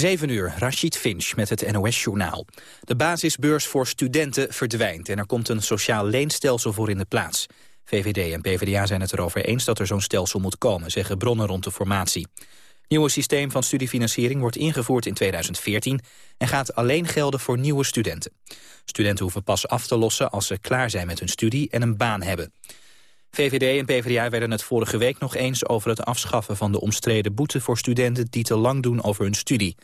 7 uur, Rashid Finch met het NOS-journaal. De basisbeurs voor studenten verdwijnt en er komt een sociaal leenstelsel voor in de plaats. VVD en PvdA zijn het erover eens dat er zo'n stelsel moet komen, zeggen bronnen rond de formatie. Nieuwe systeem van studiefinanciering wordt ingevoerd in 2014 en gaat alleen gelden voor nieuwe studenten. Studenten hoeven pas af te lossen als ze klaar zijn met hun studie en een baan hebben. VVD en PvdA werden het vorige week nog eens over het afschaffen van de omstreden boete voor studenten die te lang doen over hun studie.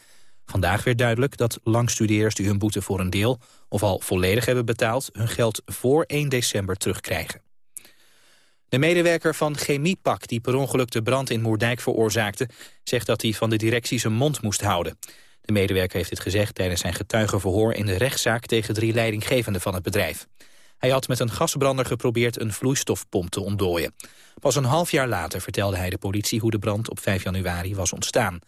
Vandaag werd duidelijk dat langstudeerders die hun boete voor een deel of al volledig hebben betaald hun geld voor 1 december terugkrijgen. De medewerker van Chemiepak die per ongeluk de brand in Moerdijk veroorzaakte... zegt dat hij van de directie zijn mond moest houden. De medewerker heeft dit gezegd tijdens zijn getuigenverhoor... in de rechtszaak tegen drie leidinggevenden van het bedrijf. Hij had met een gasbrander geprobeerd een vloeistofpomp te ontdooien. Pas een half jaar later vertelde hij de politie hoe de brand op 5 januari was ontstaan.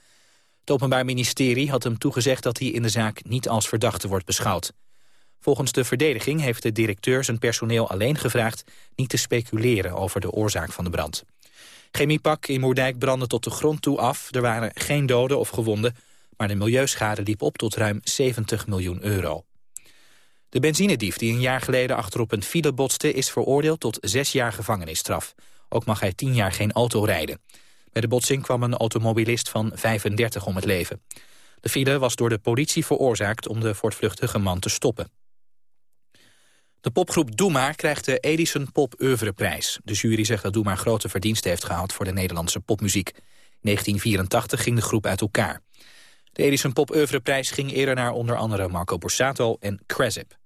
Het Openbaar Ministerie had hem toegezegd dat hij in de zaak niet als verdachte wordt beschouwd. Volgens de verdediging heeft de directeur zijn personeel alleen gevraagd niet te speculeren over de oorzaak van de brand. Chemiepak in Moerdijk brandde tot de grond toe af. Er waren geen doden of gewonden, maar de milieuschade liep op tot ruim 70 miljoen euro. De benzinedief die een jaar geleden achterop een file botste... is veroordeeld tot zes jaar gevangenisstraf. Ook mag hij tien jaar geen auto rijden. Bij de botsing kwam een automobilist van 35 om het leven. De file was door de politie veroorzaakt om de voortvluchtige man te stoppen. De popgroep Doema krijgt de Edison Pop Oeuvreprijs. De jury zegt dat Doema grote verdiensten heeft gehad voor de Nederlandse popmuziek. In 1984 ging de groep uit elkaar. De Edison Pop Oeuvreprijs ging eerder naar onder andere Marco Borsato en Cresip.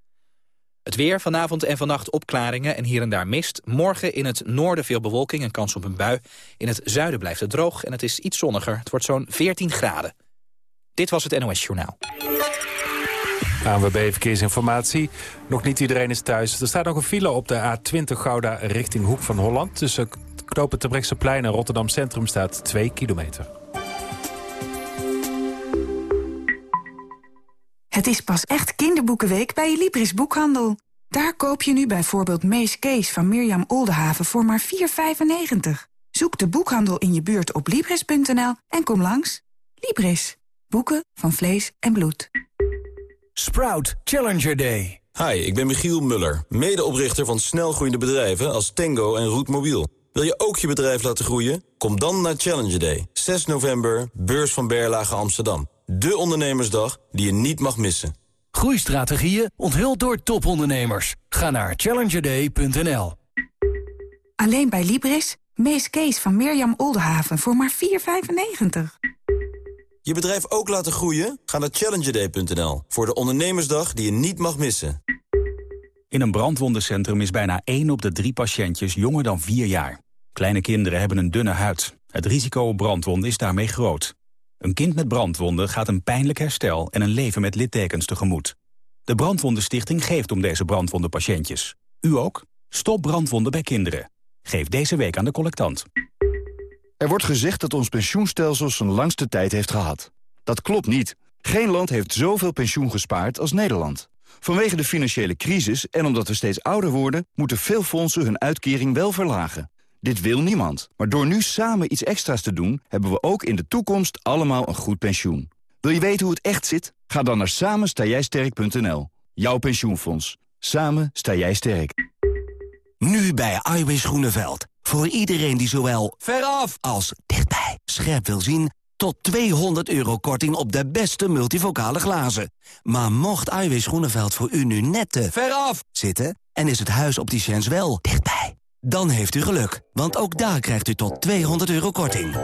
Het weer, vanavond en vannacht opklaringen en hier en daar mist. Morgen in het noorden veel bewolking en kans op een bui. In het zuiden blijft het droog en het is iets zonniger. Het wordt zo'n 14 graden. Dit was het NOS Journaal. ANWB Verkeersinformatie. Nog niet iedereen is thuis. Er staat nog een file op de A20 Gouda richting Hoek van Holland. Tussen knopen Terbrechtseplein en Rotterdam Centrum staat 2 kilometer. Het is pas echt kinderboekenweek bij je Libris Boekhandel. Daar koop je nu bijvoorbeeld Mees Kees van Mirjam Oldenhaven voor maar 4,95. Zoek de boekhandel in je buurt op Libris.nl en kom langs. Libris. Boeken van vlees en bloed. Sprout Challenger Day. Hi, ik ben Michiel Muller, medeoprichter van snelgroeiende bedrijven als Tango en Roetmobiel. Wil je ook je bedrijf laten groeien? Kom dan naar Challenger Day, 6 november, beurs van Berlage Amsterdam. De ondernemersdag die je niet mag missen. Groeistrategieën onthuld door topondernemers. Ga naar challengerday.nl. Alleen bij Libris. Mees Kees van Mirjam Oldenhaven voor maar 4,95. Je bedrijf ook laten groeien? Ga naar challengerday.nl voor de ondernemersdag die je niet mag missen. In een brandwondencentrum is bijna 1 op de 3 patiëntjes jonger dan 4 jaar. Kleine kinderen hebben een dunne huid. Het risico op brandwonden is daarmee groot. Een kind met brandwonden gaat een pijnlijk herstel en een leven met littekens tegemoet. De Brandwondenstichting geeft om deze brandwondenpatiëntjes. U ook? Stop brandwonden bij kinderen. Geef deze week aan de collectant. Er wordt gezegd dat ons pensioenstelsel zijn langste tijd heeft gehad. Dat klopt niet. Geen land heeft zoveel pensioen gespaard als Nederland. Vanwege de financiële crisis en omdat we steeds ouder worden... moeten veel fondsen hun uitkering wel verlagen. Dit wil niemand. Maar door nu samen iets extra's te doen... hebben we ook in de toekomst allemaal een goed pensioen. Wil je weten hoe het echt zit? Ga dan naar samenstaaijsterk.nl. Jouw pensioenfonds. Samen sta jij sterk. Nu bij Iwis Groeneveld. Voor iedereen die zowel veraf als dichtbij scherp wil zien... tot 200 euro korting op de beste multivocale glazen. Maar mocht Iwis Groeneveld voor u nu net te veraf zitten... en is het huis op die wel dichtbij... Dan heeft u geluk, want ook daar krijgt u tot 200 euro korting.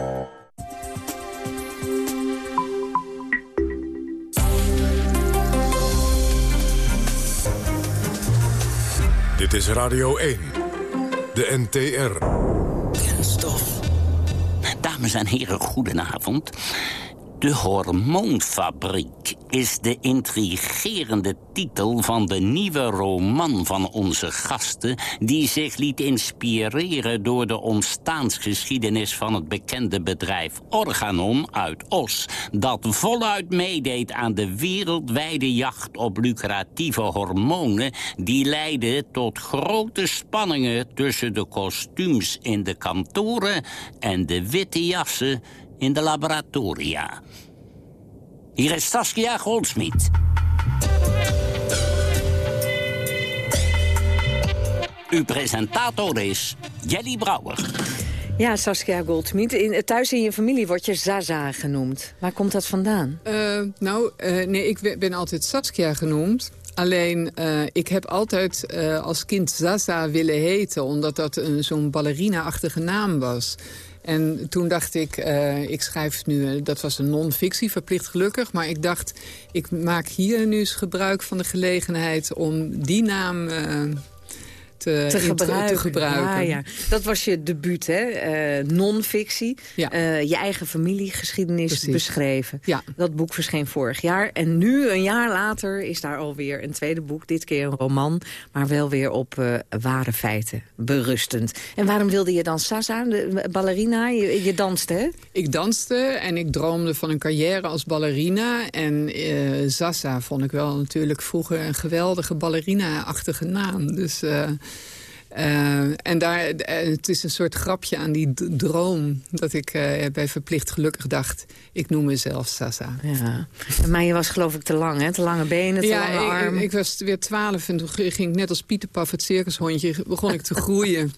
Dit is Radio 1, de NTR. Kenstof. Dames en heren, goedenavond. De Hormoonfabriek is de intrigerende titel van de nieuwe roman van onze gasten... die zich liet inspireren door de ontstaansgeschiedenis van het bekende bedrijf Organon uit Os... dat voluit meedeed aan de wereldwijde jacht op lucratieve hormonen... die leidden tot grote spanningen tussen de kostuums in de kantoren... en de witte jassen in de laboratoria. Hier is Saskia Goldsmit. Uw presentator is Jelly Brouwer. Ja, Saskia Goldsmit. In, thuis in je familie word je Zaza genoemd. Waar komt dat vandaan? Uh, nou, uh, nee, ik ben altijd Saskia genoemd. Alleen, uh, ik heb altijd uh, als kind Zaza willen heten... omdat dat zo'n ballerina-achtige naam was. En toen dacht ik, uh, ik schrijf nu... dat was een non-fictie, verplicht gelukkig. Maar ik dacht, ik maak hier nu eens gebruik van de gelegenheid... om die naam te, te, gebruiken. te, gebruiken. Ja, ja. Dat was je debuut, hè? Uh, Non-fictie. Ja. Uh, je eigen familiegeschiedenis Precies. beschreven. Ja. Dat boek verscheen vorig jaar. En nu, een jaar later, is daar alweer een tweede boek. Dit keer een roman, maar wel weer op uh, ware feiten berustend. En waarom wilde je dan Sasa, de ballerina? Je, je danste, hè? Ik danste en ik droomde van een carrière als ballerina. En Sasa vond ik wel natuurlijk vroeger een geweldige ballerina-achtige naam. Dus... Uh, en daar, het is een soort grapje aan die droom... dat ik uh, bij Verplicht Gelukkig dacht, ik noem mezelf Sasa. Ja. Maar je was geloof ik te lang, hè? Te lange benen, te ja, lange armen. Ik, ik was weer twaalf en toen ging ik net als Pieter Paf, het circushondje... begon ik te groeien.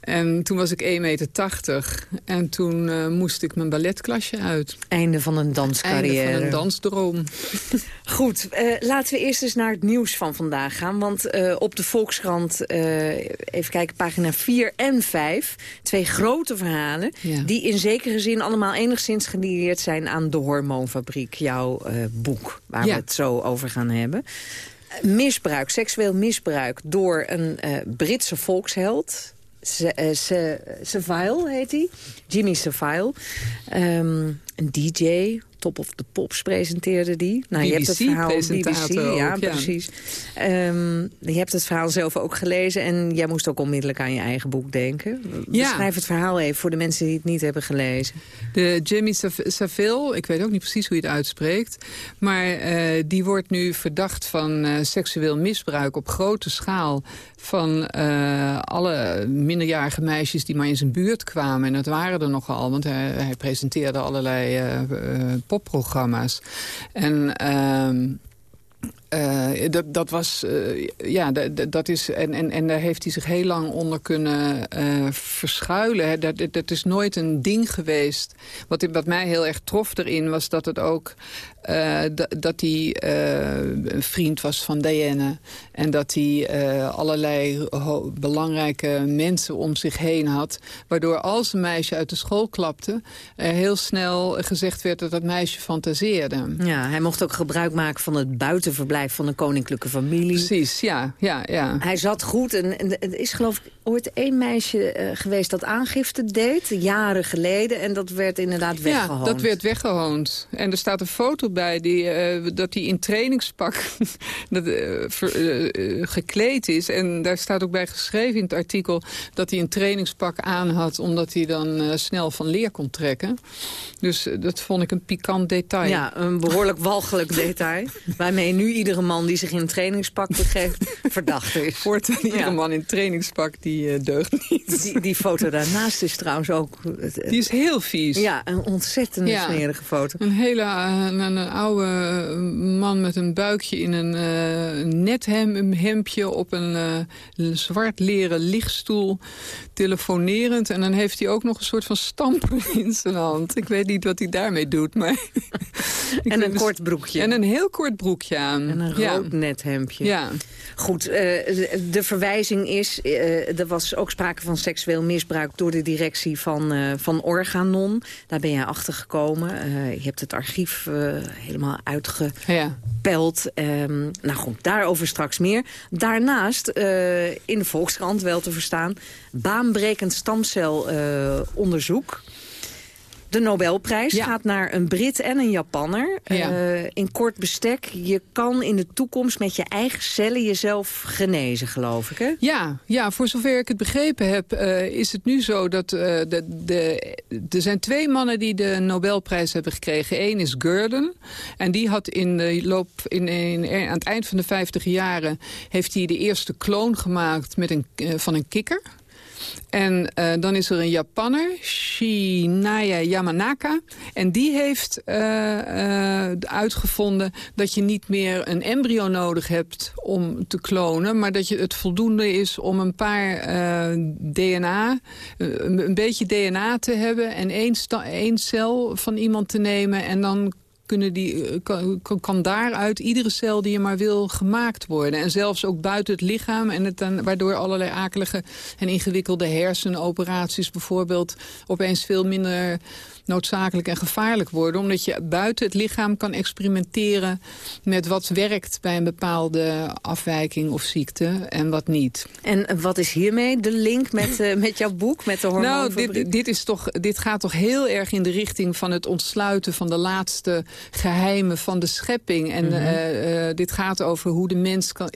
En toen was ik 1,80 meter. En toen uh, moest ik mijn balletklasje uit. Einde van een danscarrière. Einde van een dansdroom. Goed, laten we eerst eens naar het nieuws van vandaag gaan. Want op de Volkskrant even kijken, pagina 4 en 5. Twee grote verhalen ja. die in zekere zin allemaal enigszins gelieerd zijn aan de Hormoonfabriek. Jouw uh, boek, waar ja. we het zo over gaan hebben. Misbruik, seksueel misbruik door een uh, Britse volksheld. Savile heet hij. Jimmy Savile. Um, een DJ, Top of the Pops presenteerde die. Nou, BBC je hebt het verhaal BBC, ja, ja, precies. Um, je hebt het verhaal zelf ook gelezen en jij moest ook onmiddellijk aan je eigen boek denken. Ja. Beschrijf het verhaal even voor de mensen die het niet hebben gelezen. De Jimmy Savile, ik weet ook niet precies hoe je het uitspreekt, maar uh, die wordt nu verdacht van uh, seksueel misbruik op grote schaal van uh, alle minderjarige meisjes die maar in zijn buurt kwamen. En dat waren er nogal, want hij, hij presenteerde allerlei uh, uh, popprogramma's. En... Uh, dat, dat was, uh, ja, dat is, en, en, en daar heeft hij zich heel lang onder kunnen uh, verschuilen. Dat, dat is nooit een ding geweest. Wat, wat mij heel erg trof erin was dat het ook, dat hij een vriend was van Diana. En dat hij allerlei belangrijke mensen om zich heen had. Waardoor als een meisje uit de school klapte, heel snel gezegd werd dat dat meisje fantaseerde. Ja, hij mocht ook gebruik maken van het buitenverblijf van een koninklijke familie. Precies, ja. ja, ja. Hij zat goed en, en er is geloof ik ooit één meisje uh, geweest dat aangifte deed, jaren geleden. En dat werd inderdaad weggehoond. Ja, dat werd weggehoond. En er staat een foto bij die, uh, dat hij in trainingspak dat, uh, ver, gekleed is. En daar staat ook bij geschreven in het artikel dat hij een trainingspak aan had... omdat hij dan snel van leer kon trekken. Dus dat vond ik een pikant detail. Ja, een behoorlijk walgelijk detail. Waarmee nu iedere man die zich in een trainingspak begeeft verdacht is. Voortaan iedere ja. man in trainingspak die uh, deugt niet. Die, die, foto daarnaast is trouwens ook... Uh, die is heel vies. Ja, een ontzettend ja. smerige foto. Een hele uh, een, een, oude man met een buikje in een net hem, hemdje op een zwart leren lichtstoel telefonerend. En dan heeft hij ook nog een soort van stamper in zijn hand. Ik weet niet wat hij daarmee doet, maar... en een kort broekje. En een heel kort broekje aan. En een rood ja. net hemdje. Ja. Goed, uh, de verwijzing is... Uh, er was ook sprake van seksueel misbruik... door de directie van, uh, van Organon. Daar ben jij achter gekomen. je hebt het archief helemaal uitgepeld. Ja. Um, nou goed, daarover straks meer. Daarnaast, in de Volkskrant wel te verstaan... baanbrekend stamcelonderzoek... De Nobelprijs ja. gaat naar een Brit en een Japanner. Ja. Uh, in kort bestek, je kan in de toekomst met je eigen cellen jezelf genezen, geloof ik, hè? Ja, ja voor zover ik het begrepen heb, uh, is het nu zo dat uh, de, de, er zijn twee mannen die de Nobelprijs hebben gekregen. Eén is Gurdon en die had in de loop, in, in, aan het eind van de 50 jaren, heeft hij de eerste kloon gemaakt met een, van een kikker. En uh, dan is er een Japanner, Shinaya Yamanaka. En die heeft uh, uh, uitgevonden dat je niet meer een embryo nodig hebt om te klonen. Maar dat je het voldoende is om een paar DNA, een beetje DNA te hebben. En één, één cel van iemand te nemen. En dan kunnen die, eh, kan, daaruit iedere cel die je maar wil gemaakt worden. En zelfs ook buiten het lichaam. En het dan, waardoor allerlei akelige en ingewikkelde hersenoperaties bijvoorbeeld opeens veel minder noodzakelijk en gevaarlijk worden. Omdat je buiten het lichaam kan experimenteren met wat werkt bij een bepaalde afwijking of ziekte en wat niet. En wat is hiermee de link met, uh, met jouw boek, met de hormoonfabriek? Nou, dit, dit, is toch, dit gaat toch heel erg in de richting van het ontsluiten van de laatste geheimen van de schepping. En mm -hmm. uh, dit gaat over hoe de mens kan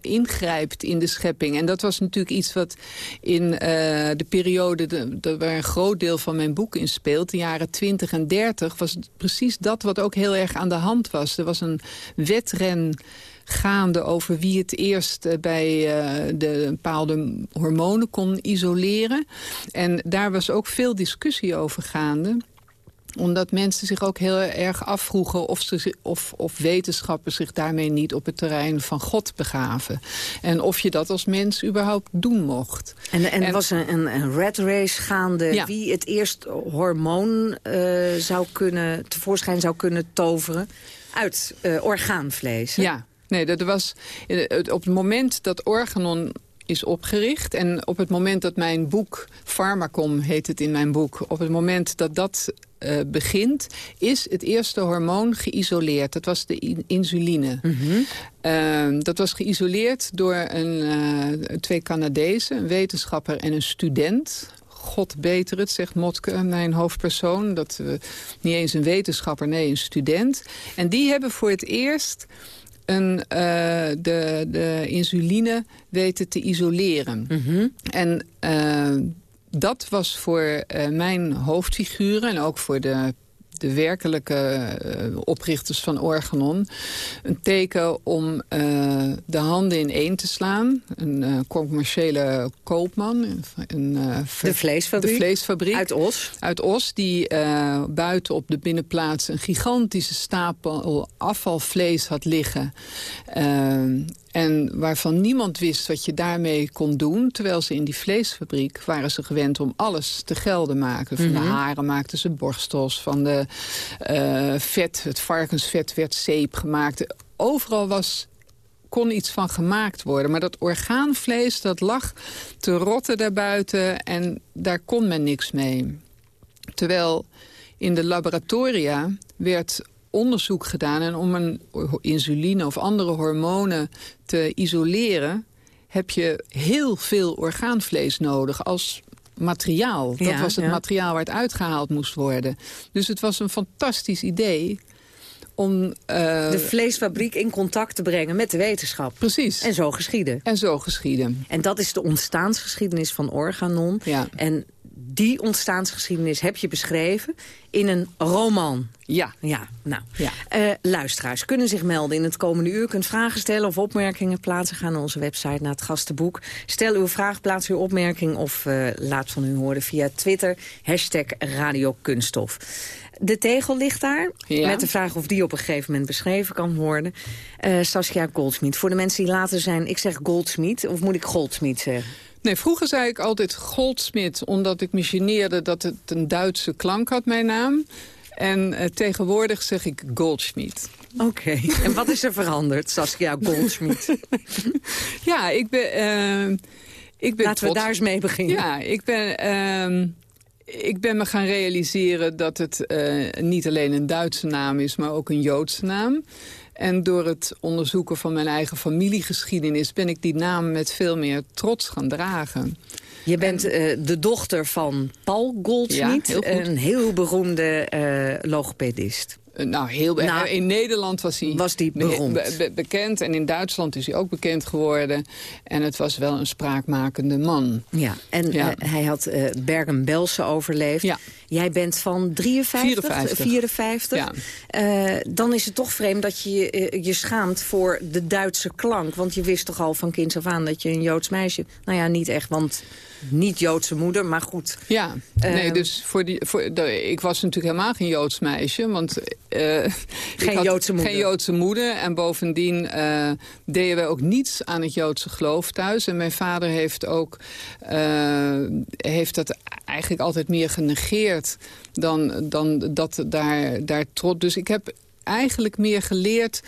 ingrijpt in de schepping. En dat was natuurlijk iets wat in de periode de, de, waar een groot deel van mijn boek in speelt jaren 20 en 30 was precies dat wat ook heel erg aan de hand was. Er was een wedren gaande over wie het eerst eh, bij uh, de bepaalde hormonen kon isoleren. En daar was ook veel discussie over gaande omdat mensen zich ook heel erg afvroegen of, ze, of, of wetenschappers zich daarmee niet op het terrein van God begaven. En of je dat als mens überhaupt doen mocht. En, en, er was een, een, red race gaande wie het eerst hormoon uh, zou kunnen, tevoorschijn zou kunnen toveren uit uh, orgaanvlees. Ja, nee, dat was op het moment dat Organon is opgericht. En op het moment dat mijn boek, Pharmacom heet het in mijn boek... op het moment dat dat uh, begint, is het eerste hormoon geïsoleerd. Dat was de insuline. Mm -hmm. uh, dat was geïsoleerd door een, uh, twee Canadezen, een wetenschapper en een student. God beter het, zegt Motke, mijn hoofdpersoon. Dat, uh, niet eens een wetenschapper, nee, een student. En die hebben voor het eerst een, uh, de, de insuline weten te isoleren. Mm -hmm. En dat was voor uh, mijn hoofdfiguren en ook voor de de werkelijke uh, oprichters van Organon... een teken om uh, de handen in één te slaan. Een uh, commerciële koopman. Een, de, vleesfabriek. de vleesfabriek. Uit Os. Uit Os, die buiten op de binnenplaats... een gigantische stapel afvalvlees had liggen. En waarvan niemand wist wat je daarmee kon doen. Terwijl ze in die vleesfabriek waren ze gewend om alles te gelden maken. Van mm -hmm. de haren maakten ze borstels. Van de uh, vet, het varkensvet werd zeep gemaakt. Overal was kon iets van gemaakt worden. Maar dat orgaanvlees, dat lag te rotten daarbuiten en daar kon men niks mee. Terwijl in de laboratoria werd onderzoek gedaan. En om een insuline of andere hormonen te isoleren... heb je heel veel orgaanvlees nodig als materiaal. Dat ja, was het ja. materiaal waar het uitgehaald moest worden. Dus het was een fantastisch idee om... Uh, de vleesfabriek in contact te brengen met de wetenschap. Precies. En zo geschieden. En zo geschieden. En dat is de ontstaansgeschiedenis van Organon. Ja. En die ontstaansgeschiedenis heb je beschreven in een roman. Ja. Ja, nou. Ja. Uh, luisteraars kunnen zich melden in het komende uur. Kunt vragen stellen of opmerkingen plaatsen. Ga naar onze website, naar het gastenboek. Stel uw vraag, plaats uw opmerking of uh, laat van u horen via Twitter. Hashtag Radio Kunststof. De tegel ligt daar, ja. met de vraag of die op een gegeven moment beschreven kan worden. Uh, Saskia Goldsmith. Voor de mensen die later zijn, ik zeg Goldsmith, of moet ik Goldsmith zeggen? Nee, vroeger zei ik altijd Goldsmith, omdat ik me geneerde dat het een Duitse klank had, mijn naam. En uh, tegenwoordig zeg ik Goldschmidt. Oké, okay. en wat is er veranderd, Saskia Goldschmidt? ja, ik ben... Uh, ik ben Laten we daar eens mee beginnen. Ja, ik ben... Uh, ik ben me gaan realiseren dat het uh, niet alleen een Duitse naam is... maar ook een Joodse naam. En door het onderzoeken van mijn eigen familiegeschiedenis... ben ik die naam met veel meer trots gaan dragen. Je bent uh, de dochter van Paul Goldsmith, ja, heel een heel beroemde uh, logopedist. Nou, heel nou, in Nederland was hij, was die beroemd. Be be bekend. En in Duitsland is hij ook bekend geworden. En het was wel een spraakmakende man. Ja, en ja. Uh, hij had uh, Bergen-Belsen overleefd. Ja. Jij bent van 53, 54. 54. Ja. Eh, dan is het toch vreemd dat je je, eh, je schaamt voor de Duitse klank. Want je wist toch al van kinds af aan dat je een Joods meisje... Nou ja, niet echt, want niet Joodse moeder, maar goed. Ja, nee, dus voor die, voor, de- ik was natuurlijk helemaal geen Joods meisje. Want, eh, Geen Joodse moeder. Geen Joodse moeder. En bovendien eh, deden wij ook niets aan het Joodse geloof thuis. En mijn vader heeft ook eh, heeft dat eigenlijk altijd meer genegeerd dan, dan dat daar, daar trots. Dus ik heb eigenlijk meer geleerd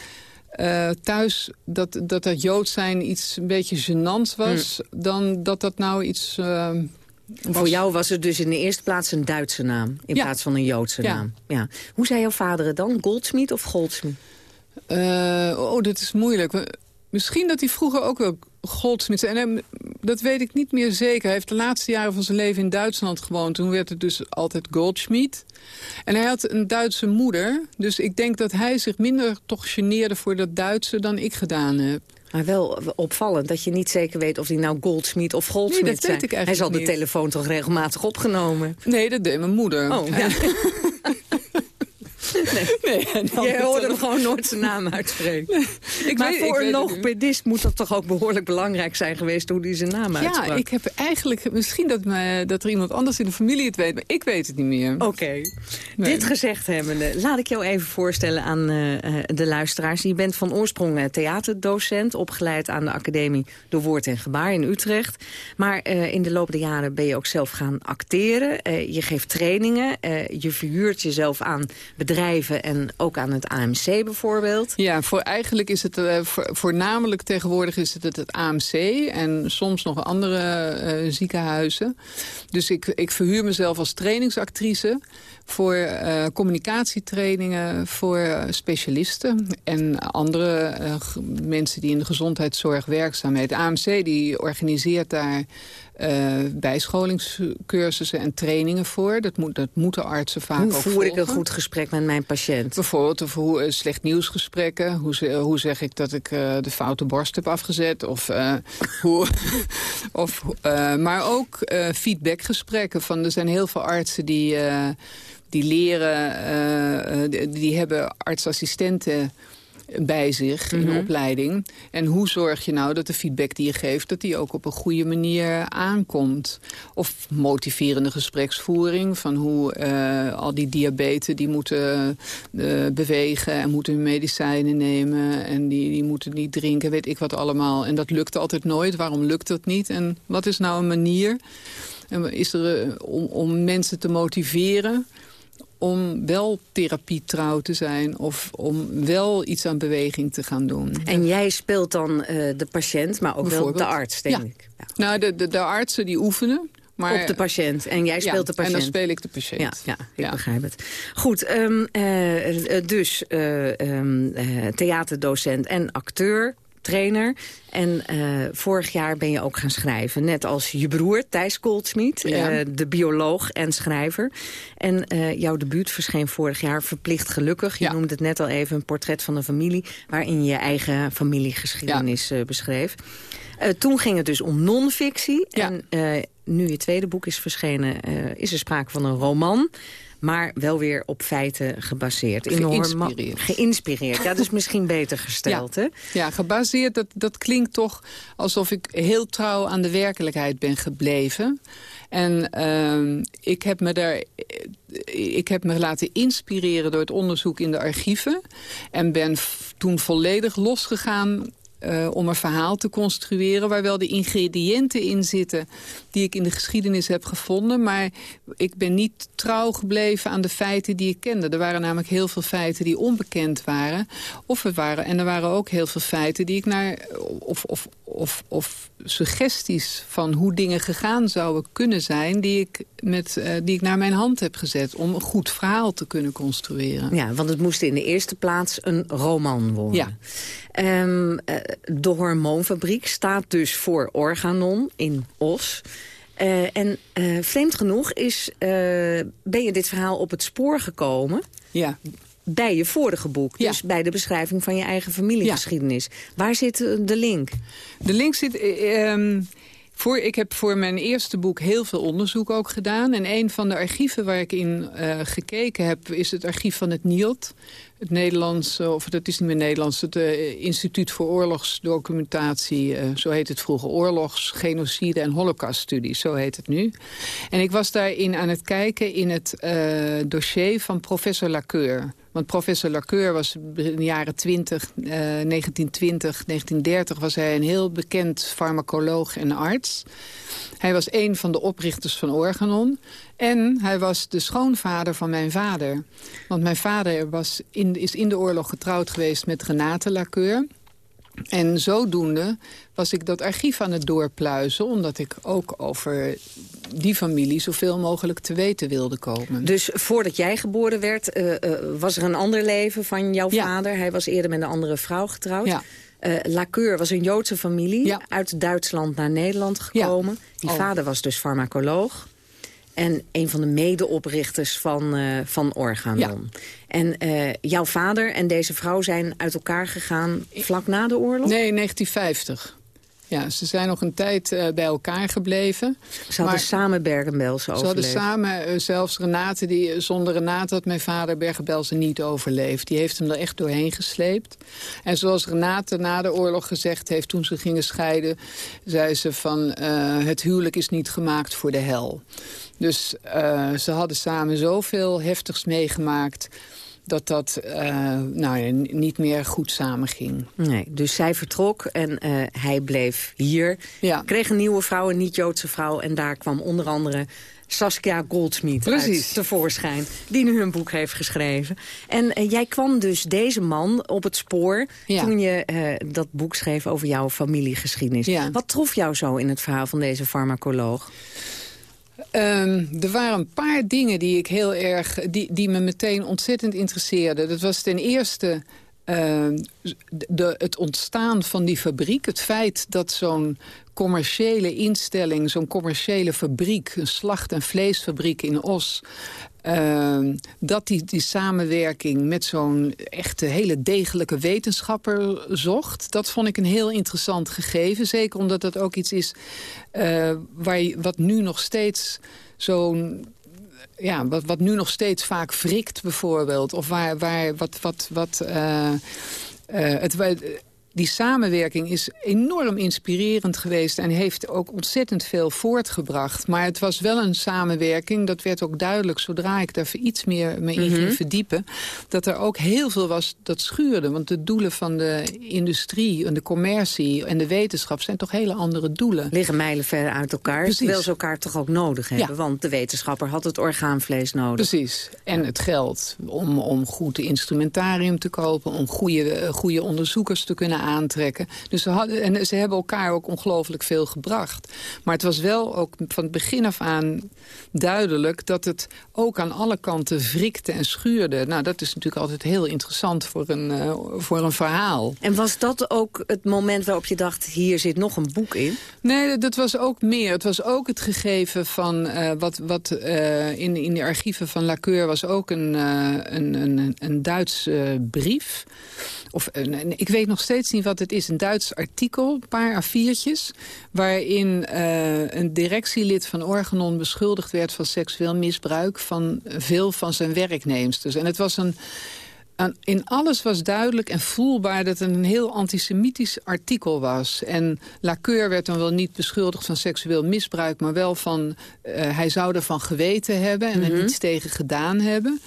eh, thuis dat, dat dat Joods zijn iets een beetje gênants was... dan dat dat nou iets... eh, Voor jou was het dus in de eerste plaats een Duitse naam... in Ja. plaats van een Joodse Ja. naam. Ja. Hoe zei jouw vader het dan? Goldsmith of Goldsmith? Eh, oh, dat is moeilijk. Misschien dat hij vroeger ook wel Goldsmith. En hij- dat weet ik niet meer zeker. Hij heeft de laatste jaren van zijn leven in Duitsland gewoond. Toen werd het dus altijd Goldschmidt. En hij had een Duitse moeder. Dus ik denk dat hij zich minder toch geneerde voor dat Duitse dan ik gedaan heb. Maar wel opvallend dat je niet zeker weet of hij nou Goldsmith of Goldsmith Nee, dat weet ik eigenlijk Hij zal de niet. telefoon toch regelmatig opgenomen? Nee, dat deed mijn moeder. Oh, ja. Nee, dan Jij hoorde hem gewoon nooit zijn naam uitspreken. Ik maar weet- ik voor een het niet. logopedist moet dat toch ook behoorlijk belangrijk zijn geweest... hoe hij zijn naam uitsprak. Ja, ik heb eigenlijk... Misschien dat, me, dat er iemand anders in de familie het weet, maar ik weet het niet meer. Oké. Dit gezegd hebbende, laat ik jou even voorstellen aan eh, eh, de luisteraars. Je bent van oorsprong eh, theaterdocent, opgeleid aan de Academie Door Woord en Gebaar in Utrecht. Maar in de loop der jaren ben je ook zelf gaan acteren. Je geeft trainingen, je verhuurt jezelf aan bedrijven en ook aan het AMC bijvoorbeeld. Ja, voor, eigenlijk is het voor, voornamelijk tegenwoordig is het het, het AMC en soms nog andere eh, ziekenhuizen. Dus ik, ik verhuur mezelf als trainingsactrice voor eh, communicatietrainingen voor specialisten en andere mensen die in de gezondheidszorg werkzaam zijn. De AMC die organiseert daar bijscholingscursussen en trainingen voor. Dat, moet, dat moeten artsen vaak Hoe ook voer ik een goed gesprek met mijn patiënt? Bijvoorbeeld over hoe, eh, slecht nieuwsgesprekken. Hoe, hoe zeg ik dat ik eh, de foute borst heb afgezet? Of, eh, hoe, of, eh, maar ook eh, feedbackgesprekken. Van, er zijn heel veel artsen die, eh, die leren... eh, eh, die, die hebben artsassistenten bij zich in Mhm. de opleiding. En hoe zorg je nou dat de feedback die je geeft... dat die ook op een goede manier aankomt? Of motiverende gespreksvoering... van hoe eh, al die diabeten die moeten eh, bewegen... en moeten hun medicijnen nemen... en die, die moeten niet drinken, weet ik wat allemaal. En dat lukt altijd nooit. Waarom lukt dat niet? En wat is nou een manier... En is er, eh, om, om mensen te motiveren om wel therapietrouw te zijn... of om wel iets aan beweging te gaan doen. En jij speelt dan eh, de patiënt, maar ook wel de arts, denk Ja. ik. Nou, de, de, de artsen die oefenen. Maar, Op de patiënt. En jij Ja, speelt de patiënt. En dan speel ik de patiënt. Ja, ja ik begrijp het. Goed, ehm, eh, eh, dus eh, ehm, eh, theaterdocent en acteur, trainer. En eh, vorig jaar ben je ook gaan schrijven. Net als je broer, Thijs Goldsmith, Ja. eh, de bioloog en schrijver. En eh, jouw debuut verscheen vorig jaar Verplicht Gelukkig. Je noemde het net al even, een portret van een familie... waarin je je eigen familiegeschiedenis beschreef. Toen ging het dus om non-fictie. En nu je tweede boek is verschenen, is er sprake van een roman. Maar wel weer op feiten gebaseerd. Geïnspireerd. Geïnspireerd. Ja, dat is misschien beter gesteld, hè? Ja, gebaseerd, dat, dat klinkt toch alsof ik heel trouw aan de werkelijkheid ben gebleven. En ehm, ik, heb me daar, ik heb me laten inspireren door het onderzoek in de archieven. En ben toen volledig losgegaan eh, om een verhaal te construeren... waar wel de ingrediënten in zitten die ik in de geschiedenis heb gevonden. Maar ik ben niet trouw gebleven aan de feiten die ik kende. Er waren namelijk heel veel feiten die onbekend waren. Of er waren, en er waren ook heel veel feiten die ik naar... of, of, of, of suggesties van hoe dingen gegaan zouden kunnen zijn... die ik, met, eh, die ik naar mijn hand heb gezet om een goed verhaal te kunnen construeren. Ja, want het moest in de eerste plaats een roman worden. Ja. Ehm, eh, de Hormoonfabriek staat dus voor Organon in Os. Eh, en eh, vreemd genoeg is, ben je dit verhaal op het spoor gekomen... Ja. Bij je vorige boek. Dus bij de beschrijving van je eigen familiegeschiedenis. Waar zit eh, de link? De link zit... eh, ehm, Voor, ik heb voor mijn eerste boek heel veel onderzoek ook gedaan. En een van de archieven waar ik in uh, gekeken heb... is het archief van het NIOT. Het Nederlands, of dat is niet meer Nederlands... het uh, Instituut voor Oorlogsdocumentatie. Uh, zo heet het vroeger. Oorlogs, genocide en holocauststudies. Zo heet het nu. En ik was daarin aan het kijken in het dossier van professor Laceur... Want professor Laceur was in de jaren 20, uh, 1920, 1930... was hij een heel bekend farmacoloog en arts. Hij was een van de oprichters van Organon. En hij was de schoonvader van mijn vader. Want mijn vader was in, is in de oorlog getrouwd geweest met Renate Laceur... En zodoende was ik dat archief aan het doorpluizen... omdat ik ook over die familie zoveel mogelijk te weten wilde komen. Dus voordat jij geboren werd, uh, uh, was er een ander leven van jouw Ja. vader? Hij was eerder met een andere vrouw getrouwd. Ja. Uh, was een Joodse familie, uit Duitsland naar Nederland gekomen. Die Oh. vader was dus farmacoloog. En een van de medeoprichters van, eh, van Organon. En eh, jouw vader en deze vrouw zijn uit elkaar gegaan vlak na de oorlog? Nee, 1950. Ja, ze zijn nog een tijd eh, bij elkaar gebleven. Ze hadden samen Bergen-Belsen Ze hadden overleefd. samen, eh, zelfs Renate, die, zonder Renate had mijn vader Bergen-Belsen niet overleefd. Die heeft hem er echt doorheen gesleept. En zoals Renate na de oorlog gezegd heeft toen ze gingen scheiden... zei ze van eh, het huwelijk is niet gemaakt voor de hel. Dus eh, ze hadden samen zoveel heftigs meegemaakt dat dat eh, nou, ja, niet meer goed samenging. Nee, dus zij vertrok en eh, hij bleef hier. Kreeg een nieuwe vrouw, een niet-Joodse vrouw. En daar kwam onder andere Saskia Goldsmith Precies. uit tevoorschijn. Die nu een boek heeft geschreven. En eh, jij kwam dus deze man op het spoor... toen je dat boek schreef over jouw familiegeschiedenis. Wat trof jou zo in het verhaal van deze farmacoloog? Ehm, er waren een paar dingen die ik heel erg, die, die me meteen ontzettend interesseerden. Dat was ten eerste ehm, de, het ontstaan van die fabriek. Het feit dat zo'n commerciële instelling, zo'n commerciële fabriek... een slacht- en vleesfabriek in Os... ehm, dat die, die samenwerking met zo'n echte hele degelijke wetenschapper zocht. Dat vond ik een heel interessant gegeven. Zeker omdat dat ook iets is eh, waar wat nu nog steeds zo'n ja, wat, wat nu nog steeds vaak wrikt bijvoorbeeld. Of waar, waar wat, wat, wat eh, eh, het, die samenwerking is enorm inspirerend geweest... en heeft ook ontzettend veel voortgebracht. Maar het was wel een samenwerking, dat werd ook duidelijk... zodra ik daar iets meer me in Mhm. ging verdiepen... dat er ook heel veel was dat schuurde. Want de doelen van de industrie en de commercie en de wetenschap... zijn toch hele andere doelen. Liggen mijlen ver uit elkaar, Precies. terwijl ze elkaar toch ook nodig hebben. Want de wetenschapper had het orgaanvlees nodig. Precies. En het geld om, om goed instrumentarium te kopen... om goede, eh, goede onderzoekers te kunnen aantrekken. Dus ze, hadden, en ze hebben elkaar ook ongelooflijk veel gebracht. Maar het was wel ook van het begin af aan duidelijk... dat het ook aan alle kanten wrikte en schuurde. Nou, dat is natuurlijk altijd heel interessant voor een, eh, voor een verhaal. En was dat ook het moment waarop je dacht... hier zit nog een boek in? Nee, dat- was ook meer. Het was ook het gegeven van eh, wat, wat eh, in, in de archieven van Laceur was ook een, eh, een, een, een Duits brief. Of ik weet nog steeds wat het is. Een Duits artikel, een paar A4'tjes... waarin eh, een directielid van Organon beschuldigd werd van seksueel misbruik... van veel van zijn werknemsters. En het was een... aan- in alles was duidelijk en voelbaar dat het een heel antisemitisch artikel was. En Laceur werd dan wel niet beschuldigd van seksueel misbruik... maar wel van, eh, hij zou ervan geweten hebben en er Mhm. niets tegen gedaan hebben.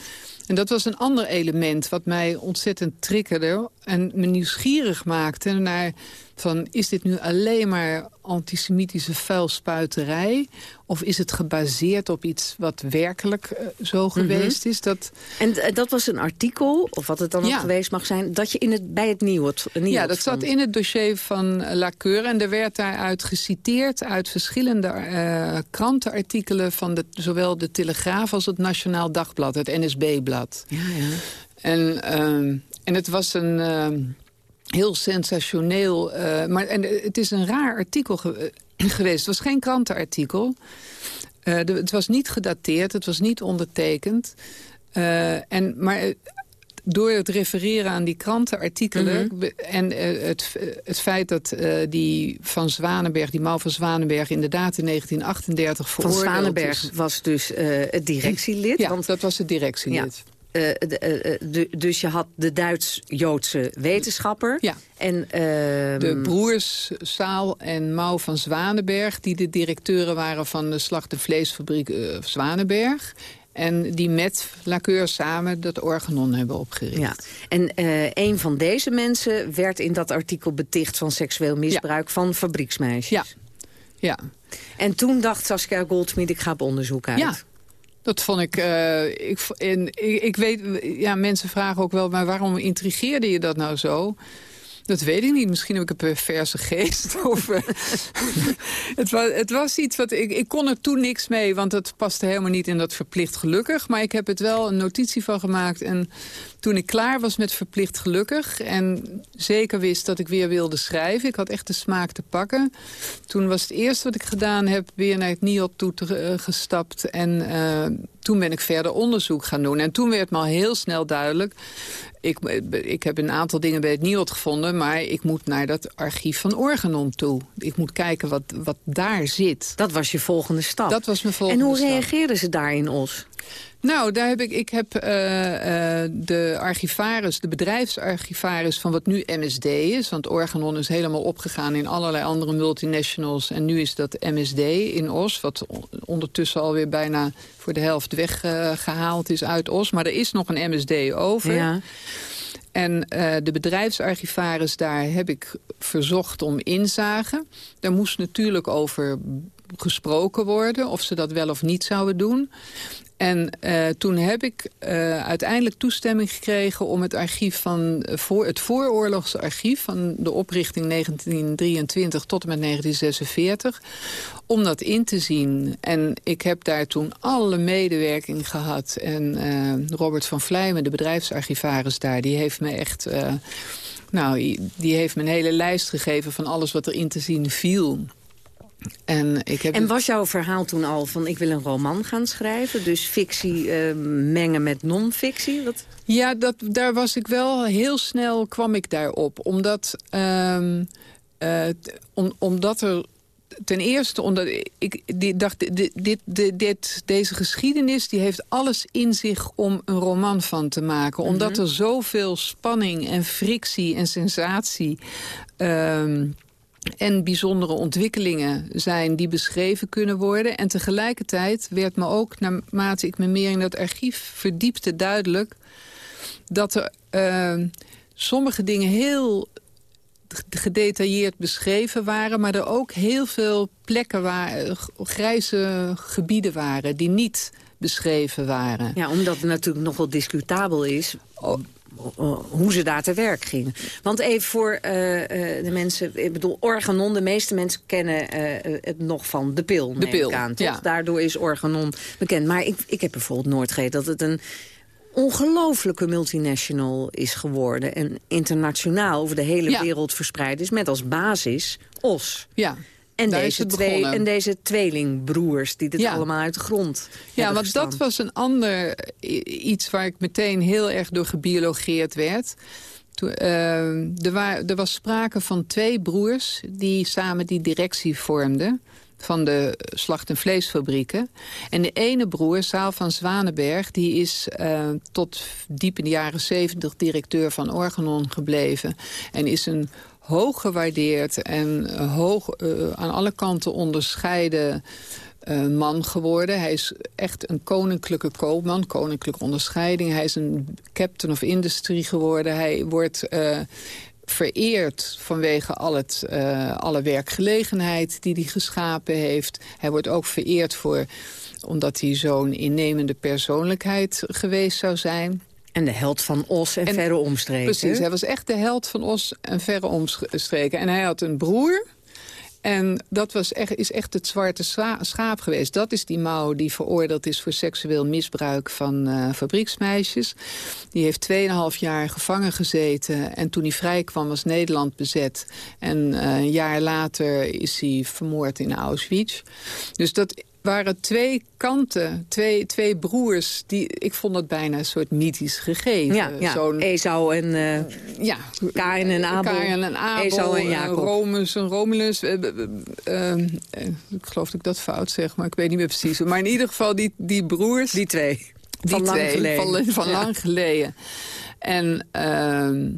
En dat was een ander element wat mij ontzettend triggerde... en me nieuwsgierig maakte naar... van is dit nu alleen maar antisemitische vuilspuiterij... of is het gebaseerd op iets wat werkelijk eh, zo geweest is? Dat... En eh, dat was een artikel, of wat het dan ook geweest mag zijn... dat je in het, bij het Nieuwt Ja, dat zat in het dossier van eh, Laceur. En er werd daaruit geciteerd uit verschillende krantenartikelen... van de, zowel de Telegraaf als het Nationaal Dagblad, het NSB-blad. Ja, ja. En, ehm, en het was een ehm, heel sensationeel... eh, maar en, eh, het is een raar artikel ge- eh, geweest. Het was geen krantenartikel. De- het was niet gedateerd, het was niet ondertekend. Eh, en, maar door het refereren aan die krantenartikelen... Mhm. en het, het feit dat die van Zwanenberg, die Mau van Zwanenberg... inderdaad in 1938 Van veroordeeld Zwanenberg is. was dus het directielid. Ja, want, dat was het directielid. Eh, de- eh, eh, de- dus je had de Duits-Joodse wetenschapper. Ja. En, ehm, De broers Saal en Mau van Zwanenberg... die de directeuren waren van de slacht- en vleesfabriek Zwanenberg... en die met Lacour samen dat Organon hebben opgericht. Ja. En een van deze mensen werd in dat artikel beticht van seksueel misbruik van fabrieksmeisjes. Ja. ja. En toen dacht Saskia Goldsmith, ik ga op onderzoek uit. Ja, dat vond ik... eh, ik, en, ik, ik weet, ja, mensen vragen ook wel, maar waarom intrigeerde je dat nou zo? Dat weet ik niet. Misschien heb ik een perverse geest. Of, eh, het, was, het was iets wat... Ik, ik kon er toen niks mee, want het paste helemaal niet in dat verplicht gelukkig. Maar ik heb het wel een notitie van gemaakt. En toen ik klaar was met verplicht gelukkig... en zeker wist dat ik weer wilde schrijven... ik had echt de smaak te pakken... toen was het eerste wat ik gedaan heb... weer naar het NIOP toe eh, gestapt... en eh, toen ben ik verder onderzoek gaan doen. En toen werd me al heel snel duidelijk... Ik, ik heb een aantal dingen bij het NIOD gevonden... maar ik moet naar dat archief van Organon toe. Ik moet kijken wat, wat daar zit. Dat was je volgende stap. Dat was mijn en volgende hoe stap. reageerden ze daar in Os? Nou, daar heb ik, ik heb eh, eh, de archivaris, de bedrijfsarchivaris van wat nu MSD is. Want Organon is helemaal opgegaan in allerlei andere multinationals. En nu is dat MSD in Os, wat on- ondertussen alweer bijna voor de helft weggehaald is uit Os. Maar er is nog een MSD over. Ja. En eh, de bedrijfsarchivaris, daar heb ik verzocht om inzage. Daar moest natuurlijk over gesproken worden... of ze dat wel of niet zouden doen. En eh, toen heb ik eh, uiteindelijk toestemming gekregen... om het archief van voor, het vooroorlogse archief... van de oprichting 1923 tot en met 1946... om dat in te zien. En ik heb daar toen alle medewerking gehad. En eh, Robert van Vlijmen, de bedrijfsarchivaris daar... die heeft me echt... nou, die heeft me een hele lijst gegeven van alles wat erin te zien viel. En, ik heb En was jouw verhaal toen al van ik wil een roman gaan schrijven? Dus fictie eh, mengen met non-fictie? Wat... Ja, dat, daar was ik wel heel snel kwam ik daarop. Omdat, ehm, eh, t- om, omdat er ten eerste, omdat ik die dacht, dit, dit, dit, dit- deze geschiedenis die heeft alles in zich om een roman van te maken. Omdat Mhm. er zoveel spanning en frictie en sensatie... ehm, en bijzondere ontwikkelingen zijn die beschreven kunnen worden. En tegelijkertijd werd me ook, naarmate ik me meer in dat archief verdiepte, duidelijk... dat er ehm, sommige dingen heel gedetailleerd beschreven waren... maar er ook heel veel plekken waren, grijze gebieden waren... die niet beschreven waren. Ja, omdat het natuurlijk nog wel discutabel is... o- hoe ze daar te werk gingen. Want even voor eh, eh, de mensen... Ik bedoel, Organon, de meeste mensen kennen eh, het nog van de pil. neem pil, aan, ja. Daardoor is Organon bekend. Maar ik, ik heb bijvoorbeeld nooit gegeten dat het een ongelooflijke multinational is geworden. En internationaal over de hele Ja. wereld verspreid is. Met als basis OS. Ja, En daar deze, twee, en deze tweelingbroers die dit Ja. allemaal uit de grond Ja, want dat was een ander i- iets waar ik meteen heel erg door gebiologeerd werd. Toen, eh, er, wa- er was sprake van twee broers die samen die directie vormden van de slacht- en vleesfabrieken. En de ene broer, Saal van Zwanenberg... die is eh, tot diep in de jaren zeventig directeur van Organon gebleven. En is een hoog gewaardeerd en eh, hoog eh, aan alle kanten onderscheiden eh, man geworden. Hij is echt een koninklijke koopman, koninklijke onderscheiding. Hij is een captain of industry geworden. Hij wordt vereerd vanwege al het, alle werkgelegenheid die hij geschapen heeft. Hij wordt ook vereerd voor omdat hij zo'n innemende persoonlijkheid geweest zou zijn. En de held van Os en, verre omstreken. Precies, hij was echt de held van Os en verre omstreken. En hij had een broer. En dat was echt, is echt het zwarte scha- schaap geweest. Dat is die Mao die veroordeeld is voor seksueel misbruik van eh, fabrieksmeisjes. Die heeft 2,5 jaar gevangen gezeten. En toen hij vrijkwam was Nederland bezet. En eh, een jaar later is hij vermoord in Auschwitz. Dus dat, waren twee kanten, twee, twee broers. Die, ik vond het bijna een soort mythisch gegeven. Ja, ja. Esau en uh, ja. Kain en Abel. Kain en Abel. Esau en Jacob. Romus en Romulus. Uh, uh, ik geloof dat ik dat fout zeg, maar ik weet niet meer precies. Maar in ieder geval die, die broers. Die twee. Die van twee, lang geleden. Van, van lang geleden. En ehm,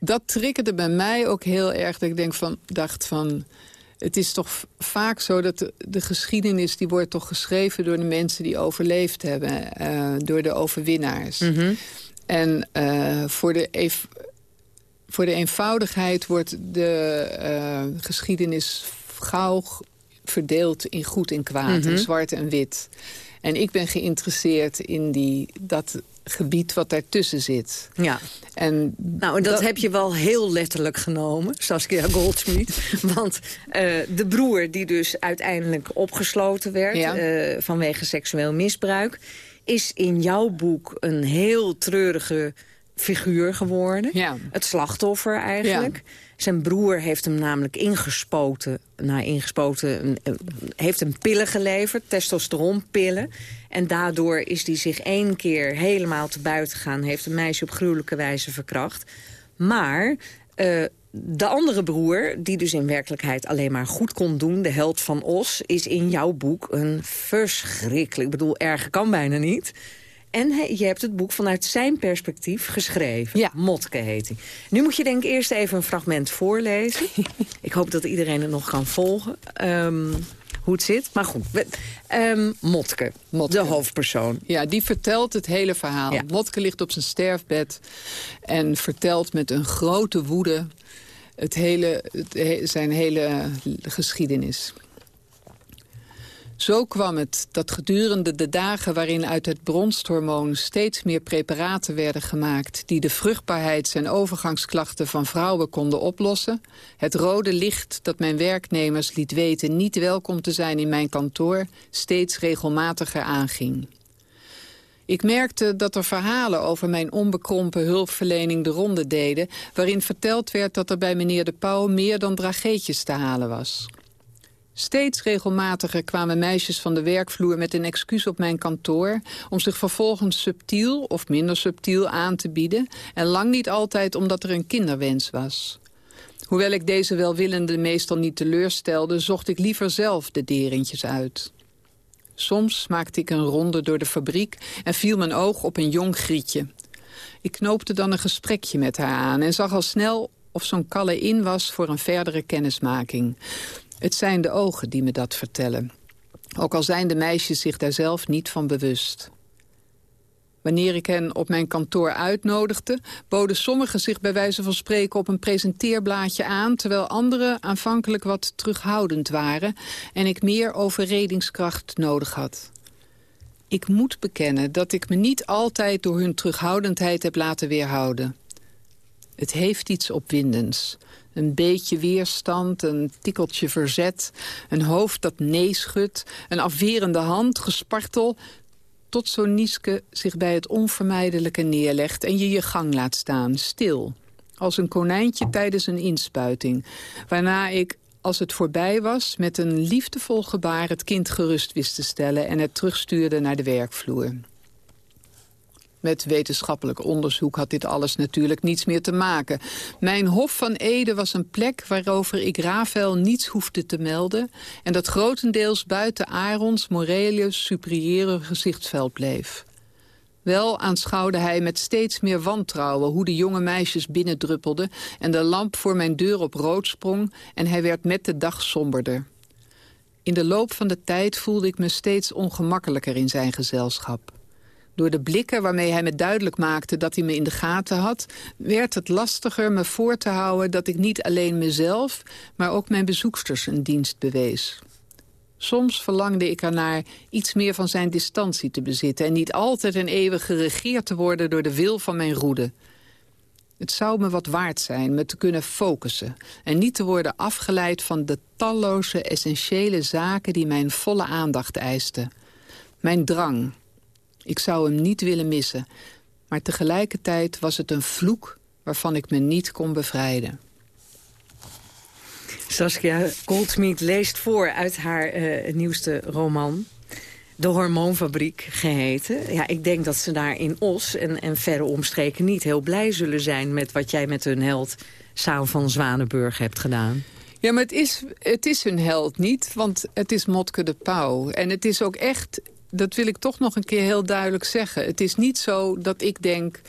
dat triggerde bij mij ook heel erg. Dat ik denk van, dacht van het is toch vaak zo dat de, de, geschiedenis... die wordt toch geschreven door de mensen die overleefd hebben. Uh, door de overwinnaars. Mm -hmm. En uh, voor, de voor de eenvoudigheid wordt de uh, geschiedenis gauw verdeeld in goed en kwaad. Mm -hmm. In zwart en wit. En ik ben geïnteresseerd in die, dat gebied wat daartussen zit. Ja. En nou, en dat, dat, heb je wel heel letterlijk genomen, Saskia Goldsmith. Want uh, de broer die dus uiteindelijk opgesloten werd ja. uh, vanwege seksueel misbruik... is in jouw boek een heel treurige figuur geworden. Ja. Het slachtoffer eigenlijk. Ja. Zijn broer heeft hem namelijk ingespoten, ingespoten, heeft hem pillen geleverd, testosteronpillen. En daardoor is hij zich één keer helemaal te buiten gegaan, heeft een meisje op gruwelijke wijze verkracht. Maar uh, de andere broer, die dus in werkelijkheid alleen maar goed kon doen... de held van Os, is in jouw boek een verschrikkelijk... ik bedoel, erger kan bijna niet... En je hebt het boek vanuit zijn perspectief geschreven. Ja. Motke heet hij. Nu moet je denk ik eerst even een fragment voorlezen. ik hoop dat iedereen het nog kan volgen. Um, hoe het zit. Maar goed, um, Motke, Motke, de hoofdpersoon. Ja, die vertelt het hele verhaal. Ja. Motke ligt op zijn sterfbed en vertelt met een grote woede... Het hele, het, zijn hele geschiedenis. Zo kwam het dat gedurende de dagen waarin uit het bronshormoon steeds meer preparaten werden gemaakt die de vruchtbaarheids- en overgangsklachten van vrouwen konden oplossen, het rode licht dat mijn werknemers liet weten niet welkom te zijn in mijn kantoor steeds regelmatiger aanging. Ik merkte dat er verhalen over mijn onbekrompen hulpverlening de ronde deden... waarin verteld werd dat er bij meneer De Pauw meer dan drageetjes te halen was. Steeds regelmatiger kwamen meisjes van de werkvloer met een excuus op mijn kantoor... om zich vervolgens subtiel of minder subtiel aan te bieden... en lang niet altijd omdat er een kinderwens was. Hoewel ik deze welwillende meestal niet teleurstelde... zocht ik liever zelf de derentjes uit. Soms maakte ik een ronde door de fabriek en viel mijn oog op een jong grietje. Ik knoopte dan een gesprekje met haar aan en zag al snel of zo'n kalle in was voor een verdere kennismaking. Het zijn de ogen die me dat vertellen. Ook al zijn de meisjes zich daar zelf niet van bewust. Wanneer ik hen op mijn kantoor uitnodigde... boden sommigen zich bij wijze van spreken op een presenteerblaadje aan... terwijl anderen aanvankelijk wat terughoudend waren... en ik meer overredingskracht nodig had. Ik moet bekennen dat ik me niet altijd door hun terughoudendheid heb laten weerhouden. Het heeft iets opwindends. Een beetje weerstand, een tikkeltje verzet, een hoofd dat nee schudt... een afwerende hand, gespartel, tot zo'n Nieske zich bij het onvermijdelijke neerlegt... en je je gang laat staan, stil, als een konijntje tijdens een inspuiting. Waarna ik, als het voorbij was, met een liefdevol gebaar... het kind gerust wist te stellen en het terugstuurde naar de werkvloer. Met wetenschappelijk onderzoek had dit alles natuurlijk niets meer te maken. Mijn Hof van Ede was een plek waarover ik Ravel niets hoefde te melden... en dat grotendeels buiten Arons morele superiëre gezichtsveld bleef. Wel aanschouwde hij met steeds meer wantrouwen hoe de jonge meisjes binnendruppelden... en de lamp voor mijn deur op rood sprong en hij werd met de dag somberder. In de loop van de tijd voelde ik me steeds ongemakkelijker in zijn gezelschap. Door de blikken waarmee hij me duidelijk maakte dat hij me in de gaten had... werd het lastiger me voor te houden dat ik niet alleen mezelf... maar ook mijn bezoeksters een dienst bewees. Soms verlangde ik ernaar iets meer van zijn distantie te bezitten... en niet altijd en eeuwig geregeerd te worden door de wil van mijn roede. Het zou me wat waard zijn me te kunnen focussen... en niet te worden afgeleid van de talloze essentiële zaken... die mijn volle aandacht eisten. Mijn drang, ik zou hem niet willen missen. Maar tegelijkertijd was het een vloek waarvan ik me niet kon bevrijden. Saskia Goldsmith leest voor uit haar uh, nieuwste roman. De Hormoonfabriek geheten. Ja, ik denk dat ze daar in Os en, en verre omstreken niet heel blij zullen zijn... met wat jij met hun held Saal van Zwanenburg hebt gedaan. Ja, maar het is, het is hun held niet, want het is Motke de Pauw. En het is ook echt, dat wil ik toch nog een keer heel duidelijk zeggen... het is niet zo dat ik denk...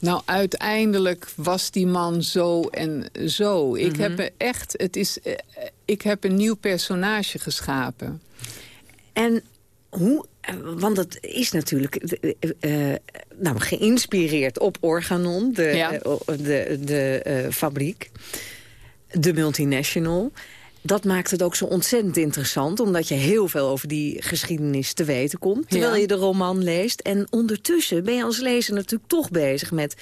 Nou, uiteindelijk was die man zo en zo. Ik mhm. heb echt, het is, eh, ik heb een nieuw personage geschapen. En hoe, eh, want het is natuurlijk uh, nou, geïnspireerd op Organon, de, de, de fabriek, de multinational dat maakt het ook zo ontzettend interessant... omdat je heel veel over die geschiedenis te weten komt... terwijl je de roman leest. En ondertussen ben je als lezer natuurlijk toch bezig met...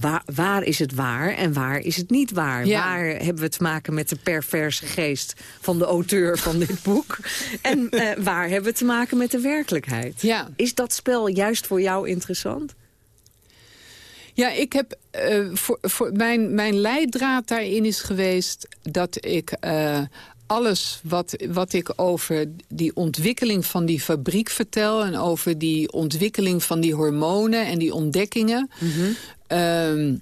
Waar, waar, is het waar en waar is het niet waar? Waar hebben we te maken met de perverse geest van de auteur van dit boek? en uh, waar hebben we te maken met de werkelijkheid? Ja. Is dat spel juist voor jou interessant? Ja, ik heb uh, voor, voor mijn, mijn leidraad daarin is geweest dat ik uh, alles wat, wat ik over die ontwikkeling van die fabriek vertel... en over die ontwikkeling van die hormonen en die ontdekkingen... Mm -hmm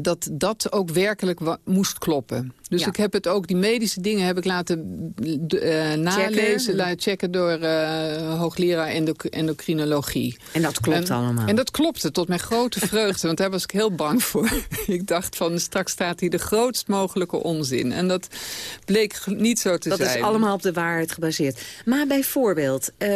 dat dat ook werkelijk moest kloppen. Dus ik heb het ook, die medische dingen heb ik laten uh, nalezen, laten checken door uh, hoogleraar endocrinologie. En dat klopt allemaal? En dat klopte, tot mijn grote vreugde, want daar was ik heel bang voor. ik dacht van, straks staat hier de grootst mogelijke onzin. En dat bleek niet zo te zijn. Dat is allemaal op de waarheid gebaseerd. Maar bijvoorbeeld, uh,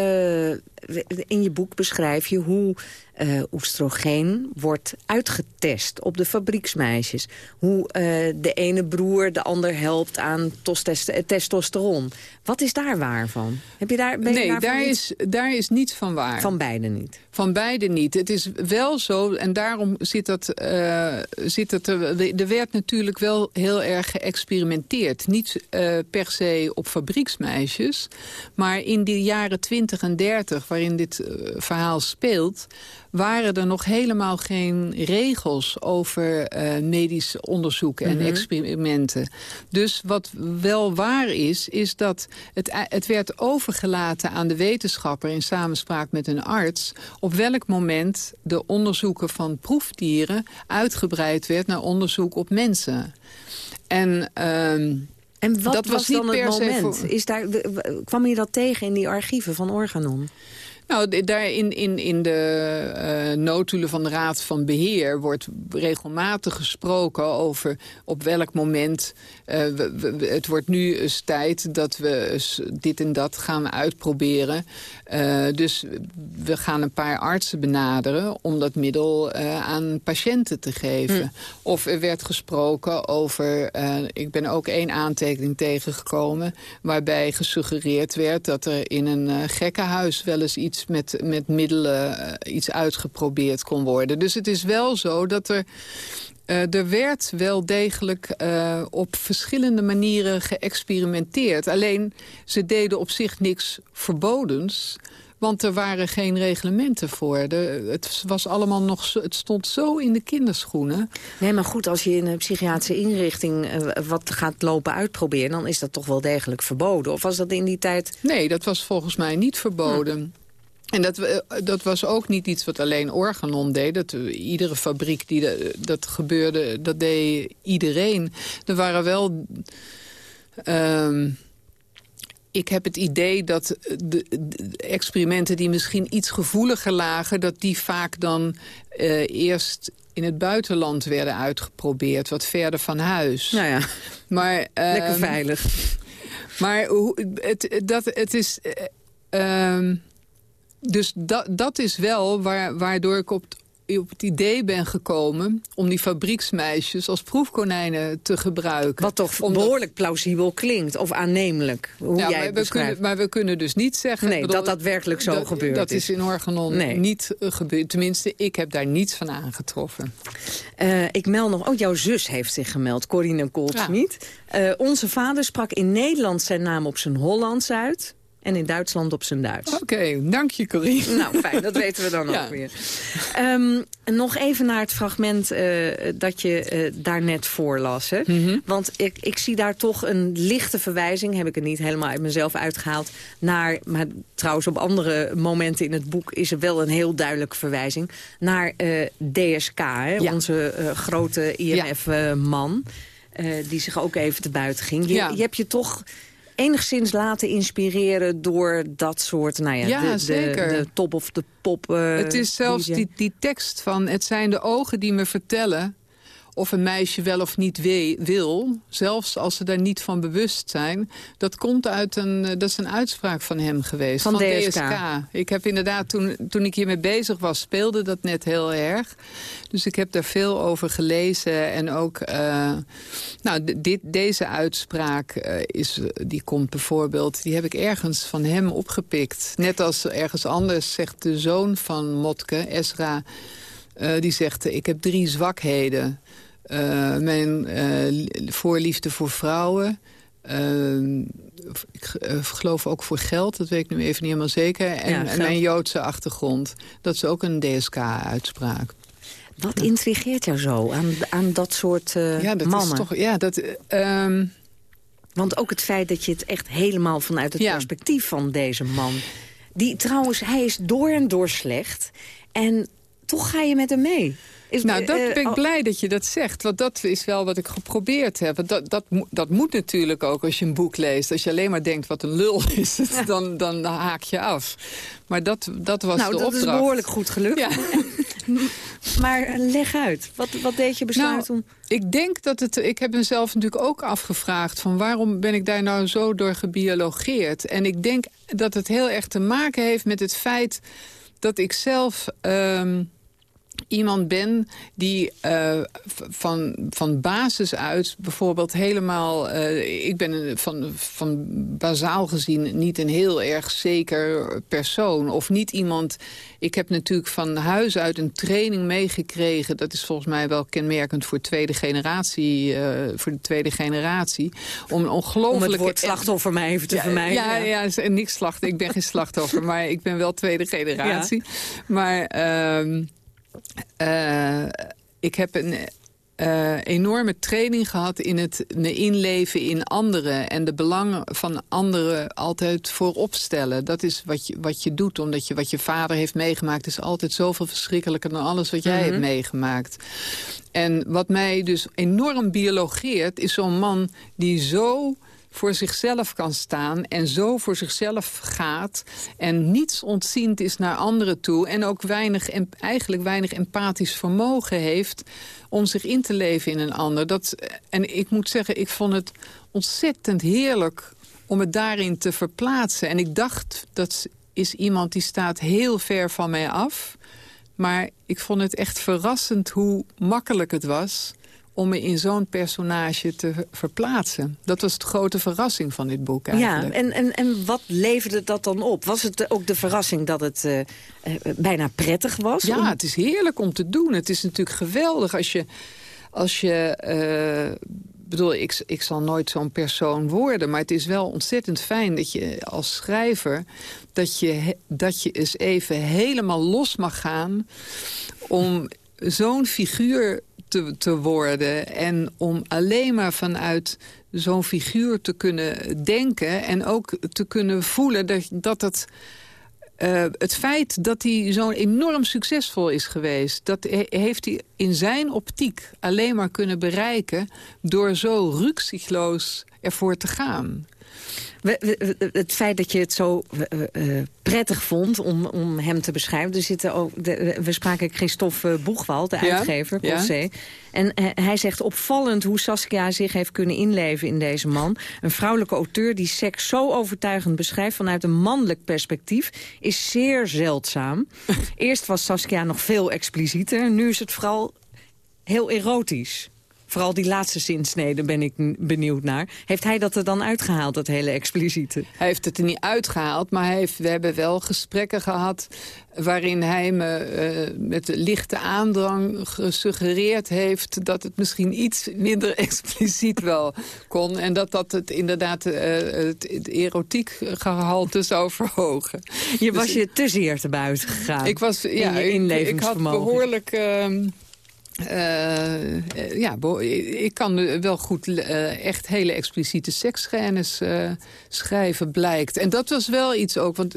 in je boek beschrijf je hoe uh, oestrogeen wordt uitgetest op de fabrieksmeisjes. Hoe uh, de ene broer de ander helpt aan testosteron. Wat is daar waar van? Heb je daar, ben nee, daar, is, daar is niets van waar. Van beide niet? Van beide niet. Het is wel zo, en daarom zit dat, uh, zit dat er, er werd natuurlijk wel heel erg geëxperimenteerd. Niet per se op fabrieksmeisjes, maar in de jaren 20 en 30, waarin dit uh, verhaal speelt waren er nog helemaal geen regels over uh, medisch onderzoek en mm -hmm. experimenten. Dus wat wel waar is, is dat het, het werd overgelaten aan de wetenschapper... in samenspraak met een arts... op welk moment de onderzoeken van proefdieren... uitgebreid werd naar onderzoek op mensen. En... Uh, en wat dat was, was dan het moment? Is daar, kwam je dat tegen in die archieven van Organon? Nou, daar in, in, in de uh, notulen van de Raad van Beheer wordt regelmatig gesproken over op welk moment... We, we, het wordt nu eens tijd dat we dit en dat gaan uitproberen. Uh, dus we gaan een paar artsen benaderen om dat middel aan patiënten te geven. Hm. Of er werd gesproken over... ik ben ook één aantekening tegengekomen... waarbij gesuggereerd werd dat er in een gekkenhuis wel eens iets met, met middelen iets uitgeprobeerd kon worden. Dus het is wel zo dat er... Uh, er werd wel degelijk uh, op verschillende manieren geëxperimenteerd. Alleen, ze deden op zich niks verbodens. Want er waren geen reglementen voor. De, het, was allemaal nog, het stond zo in de kinderschoenen. Nee, maar goed, als je in een psychiatrische inrichting uh, wat gaat lopen uitproberen... dan is dat toch wel degelijk verboden? Of was dat in die tijd... Nee, dat was volgens mij niet verboden. En dat, eh, dat was ook niet iets wat alleen Organon deed. Dat, eh, iedere fabriek die de, dat gebeurde, dat deed iedereen. Er waren wel... Um, ik heb het idee dat de, de, experimenten die misschien iets gevoeliger lagen... dat die vaak dan uh, eerst in het buitenland werden uitgeprobeerd. Wat verder van huis. Nou ja, maar, um, lekker veilig. Maar het, dat, het is... Uh, um, dus dat, dat is wel waar, waardoor ik op, op het idee ben gekomen... om die fabrieksmeisjes als proefkonijnen te gebruiken. Wat toch Omdat... behoorlijk plausibel klinkt, of aannemelijk, hoe ja, jij maar we, kunnen, maar we kunnen dus niet zeggen... Nee, bedoel, dat dat werkelijk zo dat, gebeurt Dat is, in Organon nee. niet uh, gebeurd. Tenminste, ik heb daar niets van aangetroffen. Uh, ik meld nog... Oh, jouw zus heeft zich gemeld, Corine Goldsmith. Ja. Uh, onze vader sprak in Nederland zijn naam op zijn Hollands uit... En in Duitsland op zijn Duits. Oké, dank je Corrie. Nou, fijn, dat weten we dan ook weer. Um, nog even naar het fragment uh, dat je uh, daarnet voorlas. Hè? Mm -hmm. Want ik, ik zie daar toch een lichte verwijzing... heb ik het niet helemaal uit mezelf uitgehaald... naar, maar trouwens op andere momenten in het boek... is er wel een heel duidelijke verwijzing... naar uh, DSK, hè? Ja. onze grote IMF-man... die zich ook even te buiten ging. Je, ja. je hebt je toch enigszins laten inspireren door dat soort, nou ja, ja de, zeker. De, de, top of de pop. Uh, het is zelfs die, die tekst van, het zijn de ogen die me vertellen of een meisje wel of niet wil, zelfs als ze daar niet van bewust zijn... dat komt uit een, dat is een uitspraak van hem geweest, van, van DSK. DSK. Ik heb inderdaad, toen, toen ik hiermee bezig was, speelde dat net heel erg. Dus ik heb daar veel over gelezen en ook... Uh, nou, dit, deze uitspraak uh, is, die komt bijvoorbeeld... die heb ik ergens van hem opgepikt. Net als ergens anders zegt de zoon van Motke, Esra... Uh, die zegt, ik heb drie zwakheden. Uh, mijn voorliefde voor vrouwen. Ik geloof ook voor geld, dat weet ik nu even niet helemaal zeker. En, ja, en mijn Joodse achtergrond. Dat is ook een DSK-uitspraak. Wat intrigeert jou zo aan, aan dat soort ja, dat mannen? Is toch, ja, dat... Um... Want ook het feit dat je het echt helemaal vanuit het ja. perspectief van deze man... Die trouwens, hij is door en door slecht. En toch ga je met hem mee. Is, nou, dat ben ik uh, blij dat je dat zegt. Want dat is wel wat ik geprobeerd heb. Dat, dat, dat moet natuurlijk ook als je een boek leest. Als je alleen maar denkt wat een lul is, ja. dan, dan haak je af. Maar dat, dat was nou, de dat opdracht. is behoorlijk goed gelukt. Ja. maar leg uit. Wat, wat deed je besluit nou, om... Ik denk dat het... Ik heb mezelf natuurlijk ook afgevraagd... van waarom ben ik daar nou zo door gebiologeerd? En ik denk dat het heel erg te maken heeft met het feit... dat ik zelf... Um, iemand ben die uh, van, van basis uit bijvoorbeeld helemaal... Uh, ik ben van, van bazaal gezien niet een heel erg zeker persoon. Of niet iemand... Ik heb natuurlijk van huis uit een training meegekregen. Dat is volgens mij wel kenmerkend voor, tweede generatie, uh, voor de tweede generatie. Om, een ongelooflijk... om het woord slachtoffer mij even te ja, vermijden. Ja, ja, ja niks slachtoffer. ik ben geen slachtoffer, maar ik ben wel tweede generatie. Ja. Maar... Uh, uh, ik heb een uh, enorme training gehad in het me inleven in anderen... en de belangen van anderen altijd voorop stellen. Dat is wat je, wat je doet, omdat je wat je vader heeft meegemaakt... is altijd zoveel verschrikkelijker dan alles wat jij mm -hmm. hebt meegemaakt. En wat mij dus enorm biologeert, is zo'n man die zo voor zichzelf kan staan en zo voor zichzelf gaat... en niets ontziend is naar anderen toe... en ook weinig, eigenlijk weinig empathisch vermogen heeft... om zich in te leven in een ander. Dat, en ik moet zeggen, ik vond het ontzettend heerlijk om het daarin te verplaatsen. En ik dacht, dat is iemand die staat heel ver van mij af... maar ik vond het echt verrassend hoe makkelijk het was om me in zo'n personage te verplaatsen. Dat was de grote verrassing van dit boek eigenlijk. Ja, en, en, en wat leverde dat dan op? Was het ook de verrassing dat het uh, uh, bijna prettig was? Ja, om... het is heerlijk om te doen. Het is natuurlijk geweldig als je... Als je uh, bedoel, ik, ik zal nooit zo'n persoon worden... maar het is wel ontzettend fijn dat je als schrijver... dat je, dat je eens even helemaal los mag gaan... om zo'n figuur te, te worden. En om alleen maar vanuit zo'n figuur te kunnen denken... en ook te kunnen voelen dat, dat het... Uh, het feit dat hij zo enorm succesvol is geweest... dat he heeft hij in zijn optiek alleen maar kunnen bereiken... door zo rukzichtloos ervoor te gaan. We, we, het feit dat je het zo uh, uh, prettig vond om, om hem te beschrijven. Er zitten ook, de, we spraken Christophe Boegwald, de ja? uitgever, ja? En uh, hij zegt opvallend hoe Saskia zich heeft kunnen inleven in deze man. Een vrouwelijke auteur die seks zo overtuigend beschrijft vanuit een mannelijk perspectief... is zeer zeldzaam. Eerst was Saskia nog veel explicieter. Nu is het vooral heel erotisch. Vooral die laatste zinsnede ben ik benieuwd naar. Heeft hij dat er dan uitgehaald, dat hele expliciete? Hij heeft het er niet uitgehaald, maar hij heeft, we hebben wel gesprekken gehad... waarin hij me uh, met lichte aandrang gesuggereerd heeft... dat het misschien iets minder expliciet wel kon. En dat dat het inderdaad uh, het, het erotiek gehalte zou verhogen. Je was dus je te zeer te buiten gegaan. Ik was, ja, in ik, ik had behoorlijk... Uh, uh, ja, ik kan wel goed uh, echt hele expliciete seksscènes uh, schrijven, blijkt. En dat was wel iets ook, want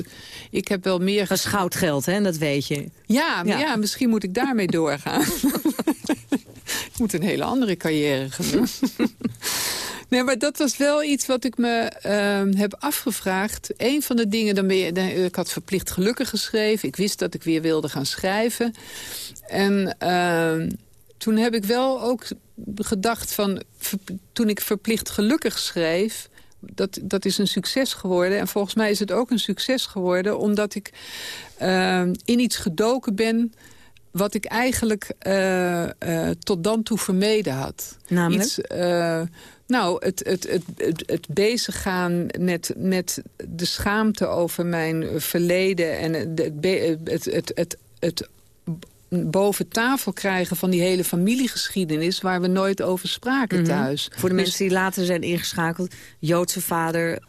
ik heb wel meer... Dat is goudgeld, hè, dat weet je. Ja, ja. ja misschien moet ik daarmee doorgaan. ik moet een hele andere carrière gaan doen. Nee, maar dat was wel iets wat ik me uh, heb afgevraagd. Een van de dingen, dan ben je, dan, ik had verplicht gelukkig geschreven. Ik wist dat ik weer wilde gaan schrijven. En uh, toen heb ik wel ook gedacht van... toen ik verplicht gelukkig schreef... Dat, dat is een succes geworden. En volgens mij is het ook een succes geworden... omdat ik uh, in iets gedoken ben wat ik eigenlijk uh, uh, tot dan toe vermeden had. Namelijk? Iets, uh, nou, het, het, het, het, het bezig gaan met, met de schaamte over mijn verleden... en het, het, het, het, het boven tafel krijgen van die hele familiegeschiedenis... waar we nooit over spraken mm -hmm. thuis. Voor de dus... mensen die later zijn ingeschakeld... Joodse vader,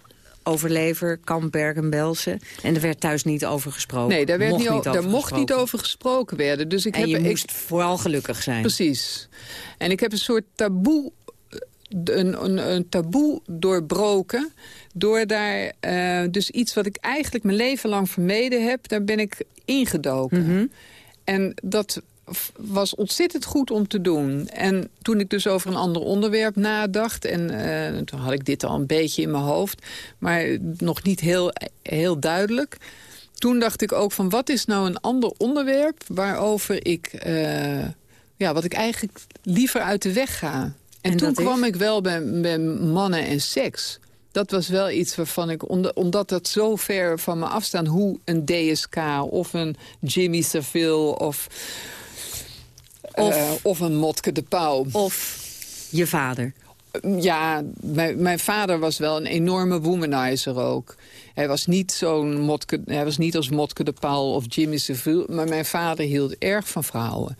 overlever, kamp Bergen-Belsen. En er werd thuis niet over gesproken. Nee, daar, werd mocht niet, niet daar mocht niet over gesproken werden. Dus ik en heb, je ik, moest vooral gelukkig zijn. Precies. En ik heb een soort taboe een, een, een, taboe doorbroken. Door daar uh, dus iets wat ik eigenlijk mijn leven lang vermeden heb... daar ben ik ingedoken. Mm -hmm. En dat was ontzettend goed om te doen. En toen ik dus over een ander onderwerp nadacht... en uh, toen had ik dit al een beetje in mijn hoofd... maar nog niet heel, heel duidelijk... toen dacht ik ook van wat is nou een ander onderwerp... waarover ik, uh, ja, wat ik eigenlijk liever uit de weg ga. En, en toen kwam is? ik wel bij, bij mannen en seks dat was wel iets waarvan ik, omdat dat zo ver van me afstaan... hoe een DSK of een Jimmy Savile of, of, uh, of een Motke de Pauw. Of je vader. Ja, mijn, mijn vader was wel een enorme womanizer ook. Hij was niet, zo'n Motke, hij was niet als Motke de Paul of Jimmy Seville... maar mijn vader hield erg van vrouwen.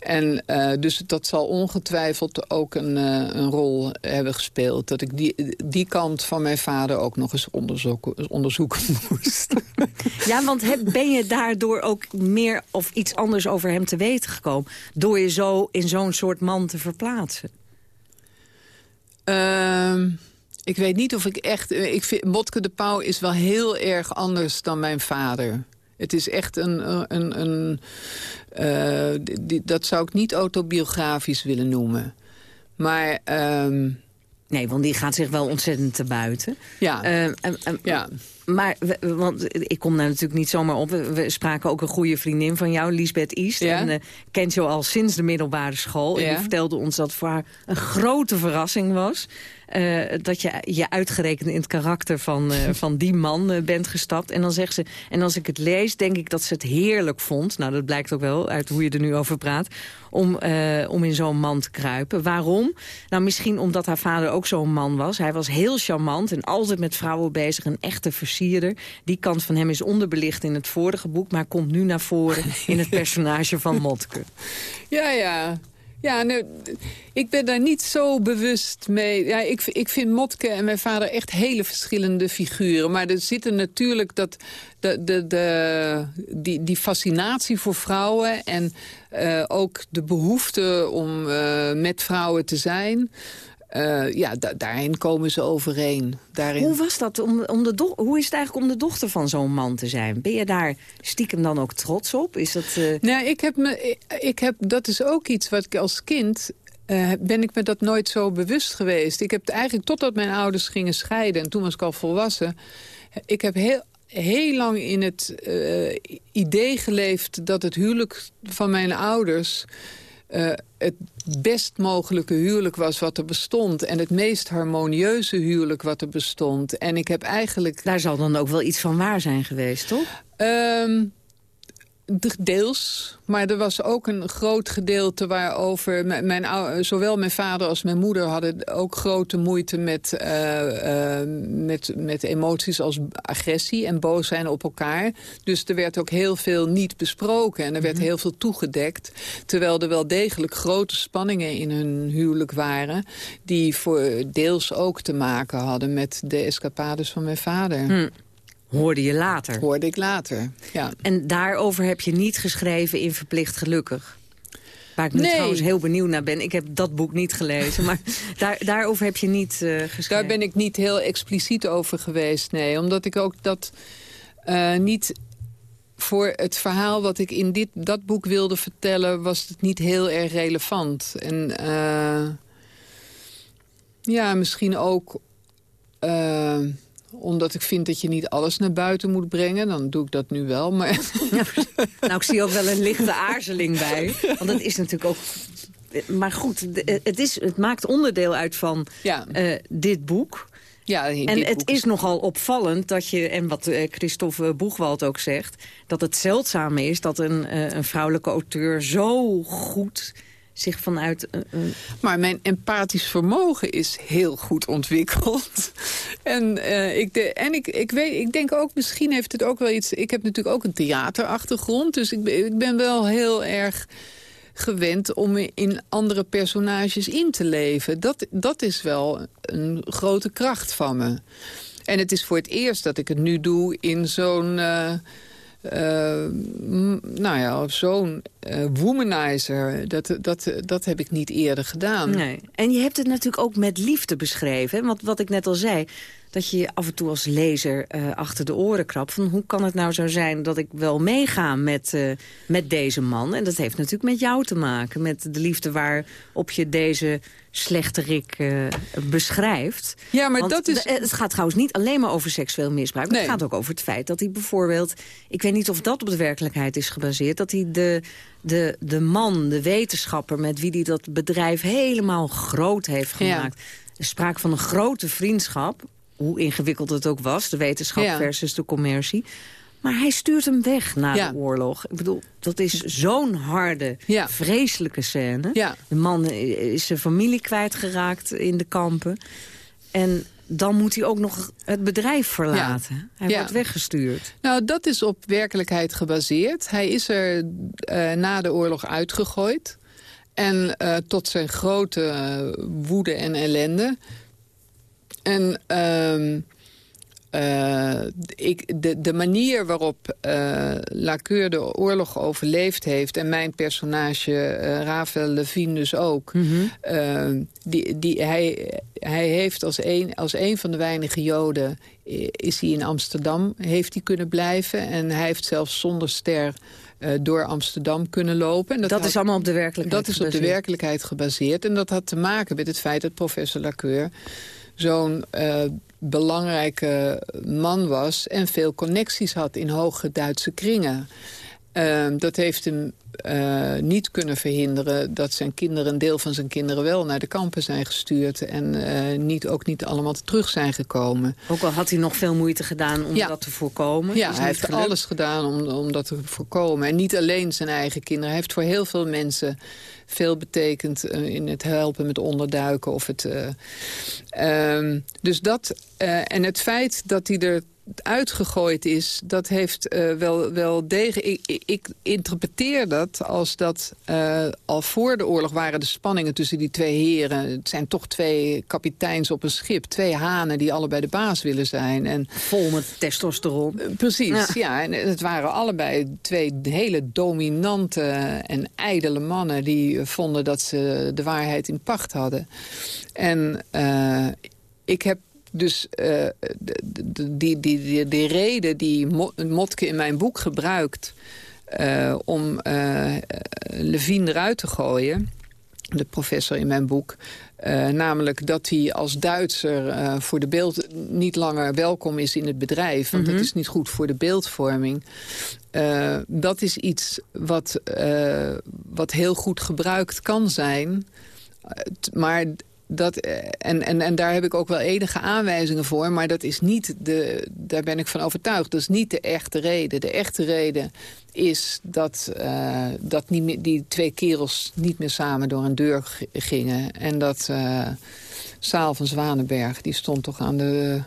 En uh, dus dat zal ongetwijfeld ook een, uh, een rol hebben gespeeld. Dat ik die, die kant van mijn vader ook nog eens onderzoeken, onderzoeken moest. Ja, want heb, ben je daardoor ook meer of iets anders over hem te weten gekomen? Door je zo in zo'n soort man te verplaatsen? Uh, ik weet niet of ik echt... Ik vind, Motke de Pauw is wel heel erg anders dan mijn vader. Het is echt een... een, een uh, die, dat zou ik niet autobiografisch willen noemen. Maar... Um, nee, want die gaat zich wel ontzettend te buiten. Ja. Uh, ja. Maar, want ik kom daar natuurlijk niet zomaar op. We spraken ook een goede vriendin van jou, Lisbeth East. Ja? En uh, kent jou al sinds de middelbare school. Ja? En die vertelde ons dat voor haar een grote verrassing was. Uh, dat je je uitgerekend in het karakter van, uh, van die man uh, bent gestapt. En dan zegt ze, en als ik het lees, denk ik dat ze het heerlijk vond. Nou, dat blijkt ook wel uit hoe je er nu over praat. Om, om in zo'n man te kruipen. Waarom? Nou, misschien omdat haar vader ook zo'n man was. Hij was heel charmant en altijd met vrouwen bezig. Een echte Die kant van hem is onderbelicht in het vorige boek... maar komt nu naar voren in het personage van Motke. Ja, ja. Ja, nou, ik ben daar niet zo bewust mee. Ja, ik, ik vind Motke en mijn vader echt hele verschillende figuren. Maar er zitten natuurlijk dat, de, de, de, die, die fascinatie voor vrouwen... en uh, ook de behoefte om uh, met vrouwen te zijn... Uh, ja, da daarin komen ze overeen. Daarin... Hoe was dat? Om, om de hoe is het eigenlijk om de dochter van zo'n man te zijn? Ben je daar stiekem dan ook trots op? Is dat, uh... Nou, ik heb me, ik, heb, dat is ook iets wat ik als kind... Uh, ben ik me dat nooit zo bewust geweest. Ik heb eigenlijk totdat mijn ouders gingen scheiden... en toen was ik al volwassen... ik heb heel, heel lang in het idee geleefd... dat het huwelijk van mijn ouders... Uh, het best mogelijke huwelijk was wat er bestond. En het meest harmonieuze huwelijk wat er bestond. En ik heb eigenlijk... Daar zal dan ook wel iets van waar zijn geweest, toch? Um, Deels, maar er was ook een groot gedeelte waarover... Mijn, mijn, zowel mijn vader als mijn moeder hadden ook grote moeite met, uh, uh, met, met emoties als agressie en boos zijn op elkaar. Dus er werd ook heel veel niet besproken en er werd mhm. heel veel toegedekt. Terwijl er wel degelijk grote spanningen in hun huwelijk waren... die voor deels ook te maken hadden met de escapades van mijn vader. Hm. Hoorde je later? Hoorde ik later, ja. En daarover heb je niet geschreven in Verplicht Gelukkig? Waar ik nu trouwens heel benieuwd naar ben. Ik heb dat boek niet gelezen, maar daar, daarover heb je niet uh, geschreven. Daar ben ik niet heel expliciet over geweest, nee. Omdat ik ook dat uh, niet... Voor het verhaal wat ik in dit, dat boek wilde vertellen... was het niet heel erg relevant. En uh, ja, misschien ook omdat ik vind dat je niet alles naar buiten moet brengen. Dan doe ik dat nu wel. Maar... nou, ik zie ook wel een lichte aarzeling bij. Want het is natuurlijk ook... Maar goed, het, is, het maakt onderdeel uit van ja. uh, dit boek. Ja, en het is nogal opvallend dat je, en wat uh, Christophe Boegwald ook zegt... dat het zeldzame is dat een, uh, een vrouwelijke auteur zo goed zich vanuit... Maar mijn empathisch vermogen is heel goed ontwikkeld. en uh, ik, en ik, ik, weet, ik denk ook, misschien heeft het ook wel iets... Ik heb natuurlijk ook een theaterachtergrond, dus ik, ik ben wel heel erg gewend om in andere personages in te leven. Dat, dat is wel een grote kracht van me. En het is voor het eerst dat ik het nu doe in zo'n... Uh, nou ja, zo'n uh, womanizer, dat, dat, dat heb ik niet eerder gedaan. Nee. En je hebt het natuurlijk ook met liefde beschreven. Want wat ik net al zei, dat je je af en toe als lezer uh, achter de oren krabt. Van hoe kan het nou zo zijn dat ik wel meega met, uh, met deze man? En dat heeft natuurlijk met jou te maken. Met de liefde waarop je deze slechterik uh, beschrijft. Ja, maar dat is... Het gaat trouwens niet alleen maar over seksueel misbruik. Maar het gaat ook over het feit dat hij bijvoorbeeld... Ik weet niet of dat op de werkelijkheid is gebaseerd. Dat hij de, de, de man, de wetenschapper met wie hij dat bedrijf helemaal groot heeft gemaakt... Ja. Sprake van een grote vriendschap hoe ingewikkeld het ook was, de wetenschap versus de commercie. Maar hij stuurt hem weg na de oorlog. Ik bedoel, dat is zo'n harde, vreselijke scène. De man is zijn familie kwijtgeraakt in de kampen. En dan moet hij ook nog het bedrijf verlaten. Hij wordt weggestuurd. Nou, dat is op werkelijkheid gebaseerd. Hij is er uh, na de oorlog uitgegooid. En uh, tot zijn grote uh, woede en ellende en um, uh, ik, de, de manier waarop uh, Lacour de oorlog overleefd heeft... en mijn personage uh, Rafael Levine dus ook... Mm -hmm. die, die, hij, hij heeft als een, als een van de weinige Joden... is hij in Amsterdam, heeft hij kunnen blijven. En hij heeft zelfs zonder ster door Amsterdam kunnen lopen. En dat, dat is allemaal op de werkelijkheid Dat is op de werkelijkheid gebaseerd. En dat had te maken met het feit dat professor Lacour zo'n uh, belangrijke man was... en veel connecties had in hoge Duitse kringen. Uh, dat heeft hem uh, niet kunnen verhinderen dat zijn kinderen, een deel van zijn kinderen wel naar de kampen zijn gestuurd en uh, niet, ook niet allemaal terug zijn gekomen. Ook al had hij nog veel moeite gedaan om dat te voorkomen. Ja, hij heeft alles gedaan om, om dat te voorkomen. En niet alleen zijn eigen kinderen. Hij heeft voor heel veel mensen veel betekend uh, in het helpen met onderduiken. Of het, um, dus dat, en het feit dat hij er uitgegooid is, dat heeft uh, wel, wel degen... Ik, ik, interpreteer dat als dat uh, al voor de oorlog waren de spanningen tussen die twee heren. Het zijn toch twee kapiteins op een schip. Twee hanen die allebei de baas willen zijn. En, Vol met testosteron. Uh, precies, ja. En het waren allebei twee hele dominante en ijdele mannen... die vonden dat ze de waarheid in pacht hadden. En ik heb dus uh, die, die, die, die, reden die Motke in mijn boek gebruikt... Uh, om uh, Levine eruit te gooien, de professor in mijn boek... namelijk dat hij als Duitser voor de beeld niet langer welkom is in het bedrijf. Want dat mhm. is niet goed voor de beeldvorming. dat is iets wat, wat heel goed gebruikt kan zijn. maar dat, en, en, en daar heb ik ook wel enige aanwijzingen voor. Maar dat is niet de, daar ben ik van overtuigd. Dat is niet de echte reden. De echte reden is dat, uh, dat die twee kerels niet meer samen door een deur gingen. En dat uh, Saal van Zwanenberg, die stond toch aan de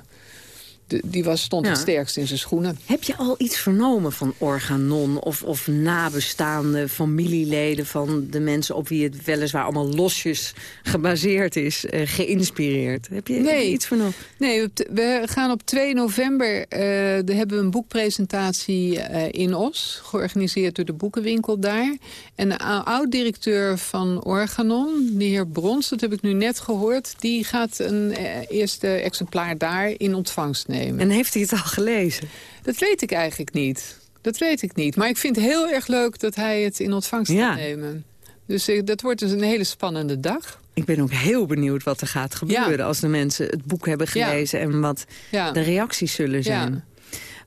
die was, stond het sterkst in zijn schoenen. Heb je al iets vernomen van Organon of, of nabestaande familieleden... van de mensen op wie het weliswaar allemaal losjes gebaseerd is, uh, geïnspireerd? Heb je, nee. iets vernomen? Nee, we gaan op 2 november uh, hebben we een boekpresentatie uh, in Os... georganiseerd door de boekenwinkel daar. En de oud-directeur van Organon, de heer Brons, dat heb ik nu net gehoord... die gaat een eerste exemplaar daar in ontvangst nemen. En heeft hij het al gelezen? Dat weet ik eigenlijk niet. Dat weet ik niet. Maar ik vind het heel erg leuk dat hij het in ontvangst ja. nemen. Dus eh, dat wordt dus een hele spannende dag. Ik ben ook heel benieuwd wat er gaat gebeuren... als de mensen het boek hebben gelezen... en wat de reacties zullen zijn.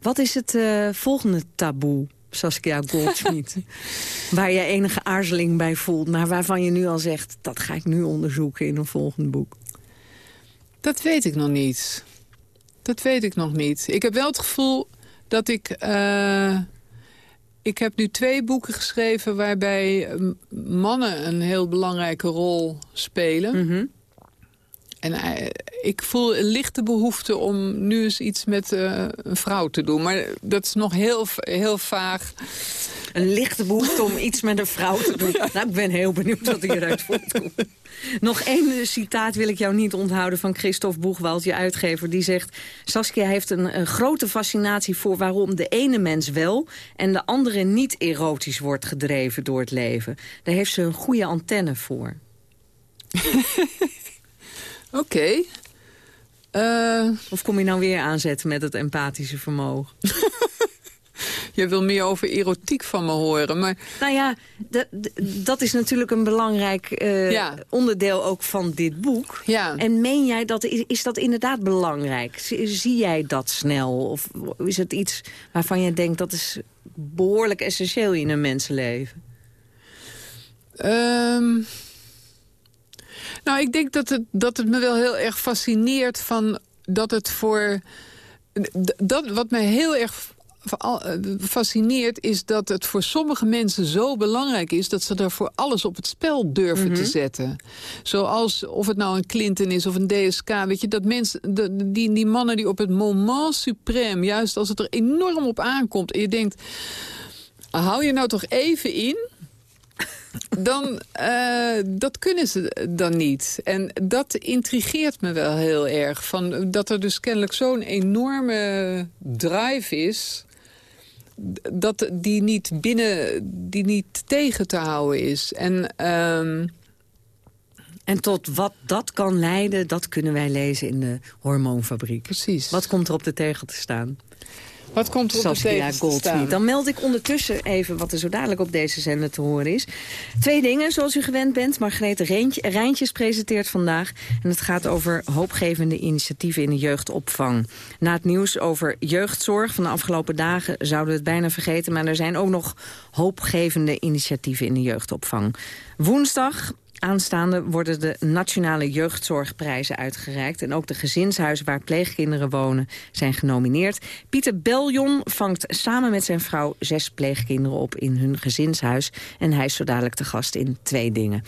Wat is het uh, volgende taboe, Saskia Goldschmidt? waar je enige aarzeling bij voelt... maar waarvan je nu al zegt... dat ga ik nu onderzoeken in een volgend boek. Dat weet ik nog niet. Dat weet ik nog niet. Ik heb wel het gevoel dat ik... Uh, ik heb nu twee boeken geschreven waarbij mannen een heel belangrijke rol spelen. Mhm. En uh, ik voel een lichte behoefte om nu eens iets met uh, een vrouw te doen. Maar dat is nog heel, heel vaag. Een lichte behoefte om iets met een vrouw te doen. Nou, ik ben heel benieuwd wat hieruit voortkomt. Nog één citaat wil ik jou niet onthouden van Christophe Boegwald, je uitgever. Die zegt, Saskia heeft een, een, grote fascinatie voor waarom de ene mens wel... en de andere niet erotisch wordt gedreven door het leven. Daar heeft ze een goede antenne voor. Oké. Eh, of kom je nou weer aanzetten met het empathische vermogen? Je wil meer over erotiek van me horen. Maar... Nou ja, dat is natuurlijk een belangrijk uh, onderdeel ook van dit boek. Ja. En meen jij dat, is dat inderdaad belangrijk? Zie jij dat snel? Of is het iets waarvan je denkt dat is behoorlijk essentieel in een mensenleven? Um... Nou, ik denk dat het, dat het me wel heel erg fascineert van dat het voor... Dat, wat mij heel erg eh, fascineert is dat het voor sommige mensen zo belangrijk is... dat ze daarvoor alles op het spel durven te mhm. zetten. Zoals of het nou een Clinton is of een DSK. Weet je, dat mensen, die, die mannen die op het moment suprême... juist als het er enorm op aankomt en je denkt... hou je nou toch even in dan uh, dat kunnen ze dan niet. En dat intrigeert me wel heel erg. Van, dat er dus kennelijk zo'n enorme drive is dat die niet binnen, die niet tegen te houden is. En, um... en tot wat dat kan leiden, dat kunnen wij lezen in de hormoonfabriek. Precies. Wat komt er op de tegel te staan? Wat komt er op Saskia Goldsmith. Dan meld ik ondertussen even wat er zo dadelijk op deze zender te horen is. Twee dingen, zoals u gewend bent. Margrethe Rijntjes presenteert vandaag. En het gaat over hoopgevende initiatieven in de jeugdopvang. Na het nieuws over jeugdzorg van de afgelopen dagen... zouden we het bijna vergeten. Maar er zijn ook nog hoopgevende initiatieven in de jeugdopvang. Woensdag Aanstaande worden de nationale jeugdzorgprijzen uitgereikt. En ook de gezinshuizen waar pleegkinderen wonen zijn genomineerd. Pieter Beljon vangt samen met zijn vrouw zes pleegkinderen op in hun gezinshuis. En hij is zo dadelijk te gast in twee dingen.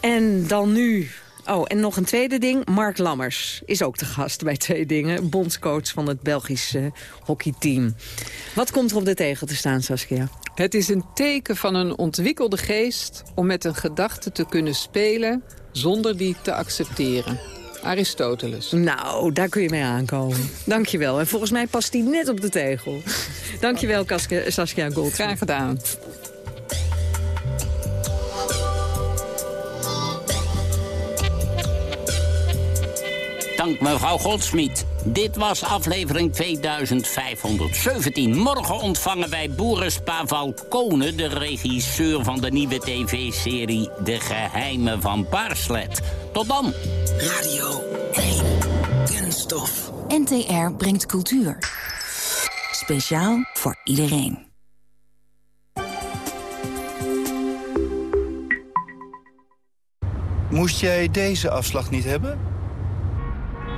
En dan nu Oh, en nog een tweede ding. Mark Lammers is ook te gast bij Twee Dingen. Bondscoach van het Belgische hockeyteam. Wat komt er op de tegel te staan, Saskia? Het is een teken van een ontwikkelde geest... om met een gedachte te kunnen spelen zonder die te accepteren. Aristoteles. Nou, daar kun je mee aankomen. Dankjewel. En volgens mij past die net op de tegel. Dankjewel, Saskia Gold. Graag gedaan. Dank mevrouw Goldsmit. Dit was aflevering 2517. Morgen ontvangen wij Boris Paval Kone, de regisseur van de nieuwe tv-serie De Geheimen van Baarslet. Tot dan. Radio 1. Kunststof. NTR brengt cultuur. Speciaal voor iedereen. Moest jij deze afslag niet hebben?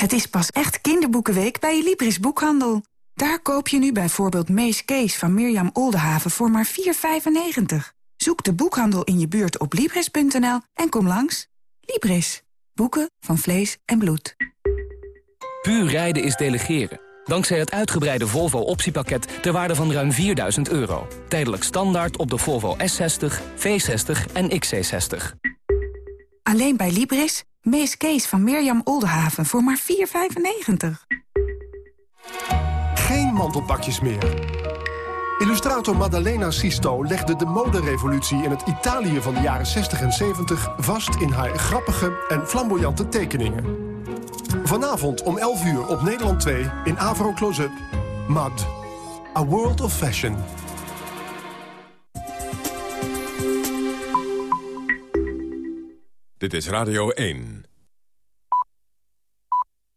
Het is pas echt kinderboekenweek bij Libris Boekhandel. Daar koop je nu bijvoorbeeld Mees Kees van Mirjam Oldenhaven voor maar 4,95. Zoek de boekhandel in je buurt op Libris.nl en kom langs. Libris. Boeken van vlees en bloed. Puur rijden is delegeren. Dankzij het uitgebreide Volvo optiepakket ter waarde van ruim 4000 euro. Tijdelijk standaard op de Volvo S60, V60 en XC60. Alleen bij Libris. Mees Kees van Mirjam Oldenhaven voor maar 4,95. Geen mantelpakjes meer. Illustrator Maddalena Sisto legde de moderevolutie in het Italië van de jaren 60 en 70 vast in haar grappige en flamboyante tekeningen. Vanavond om 11 uur op Nederland 2 in Avro Close-up. Mud. A World of Fashion. Dit is Radio 1.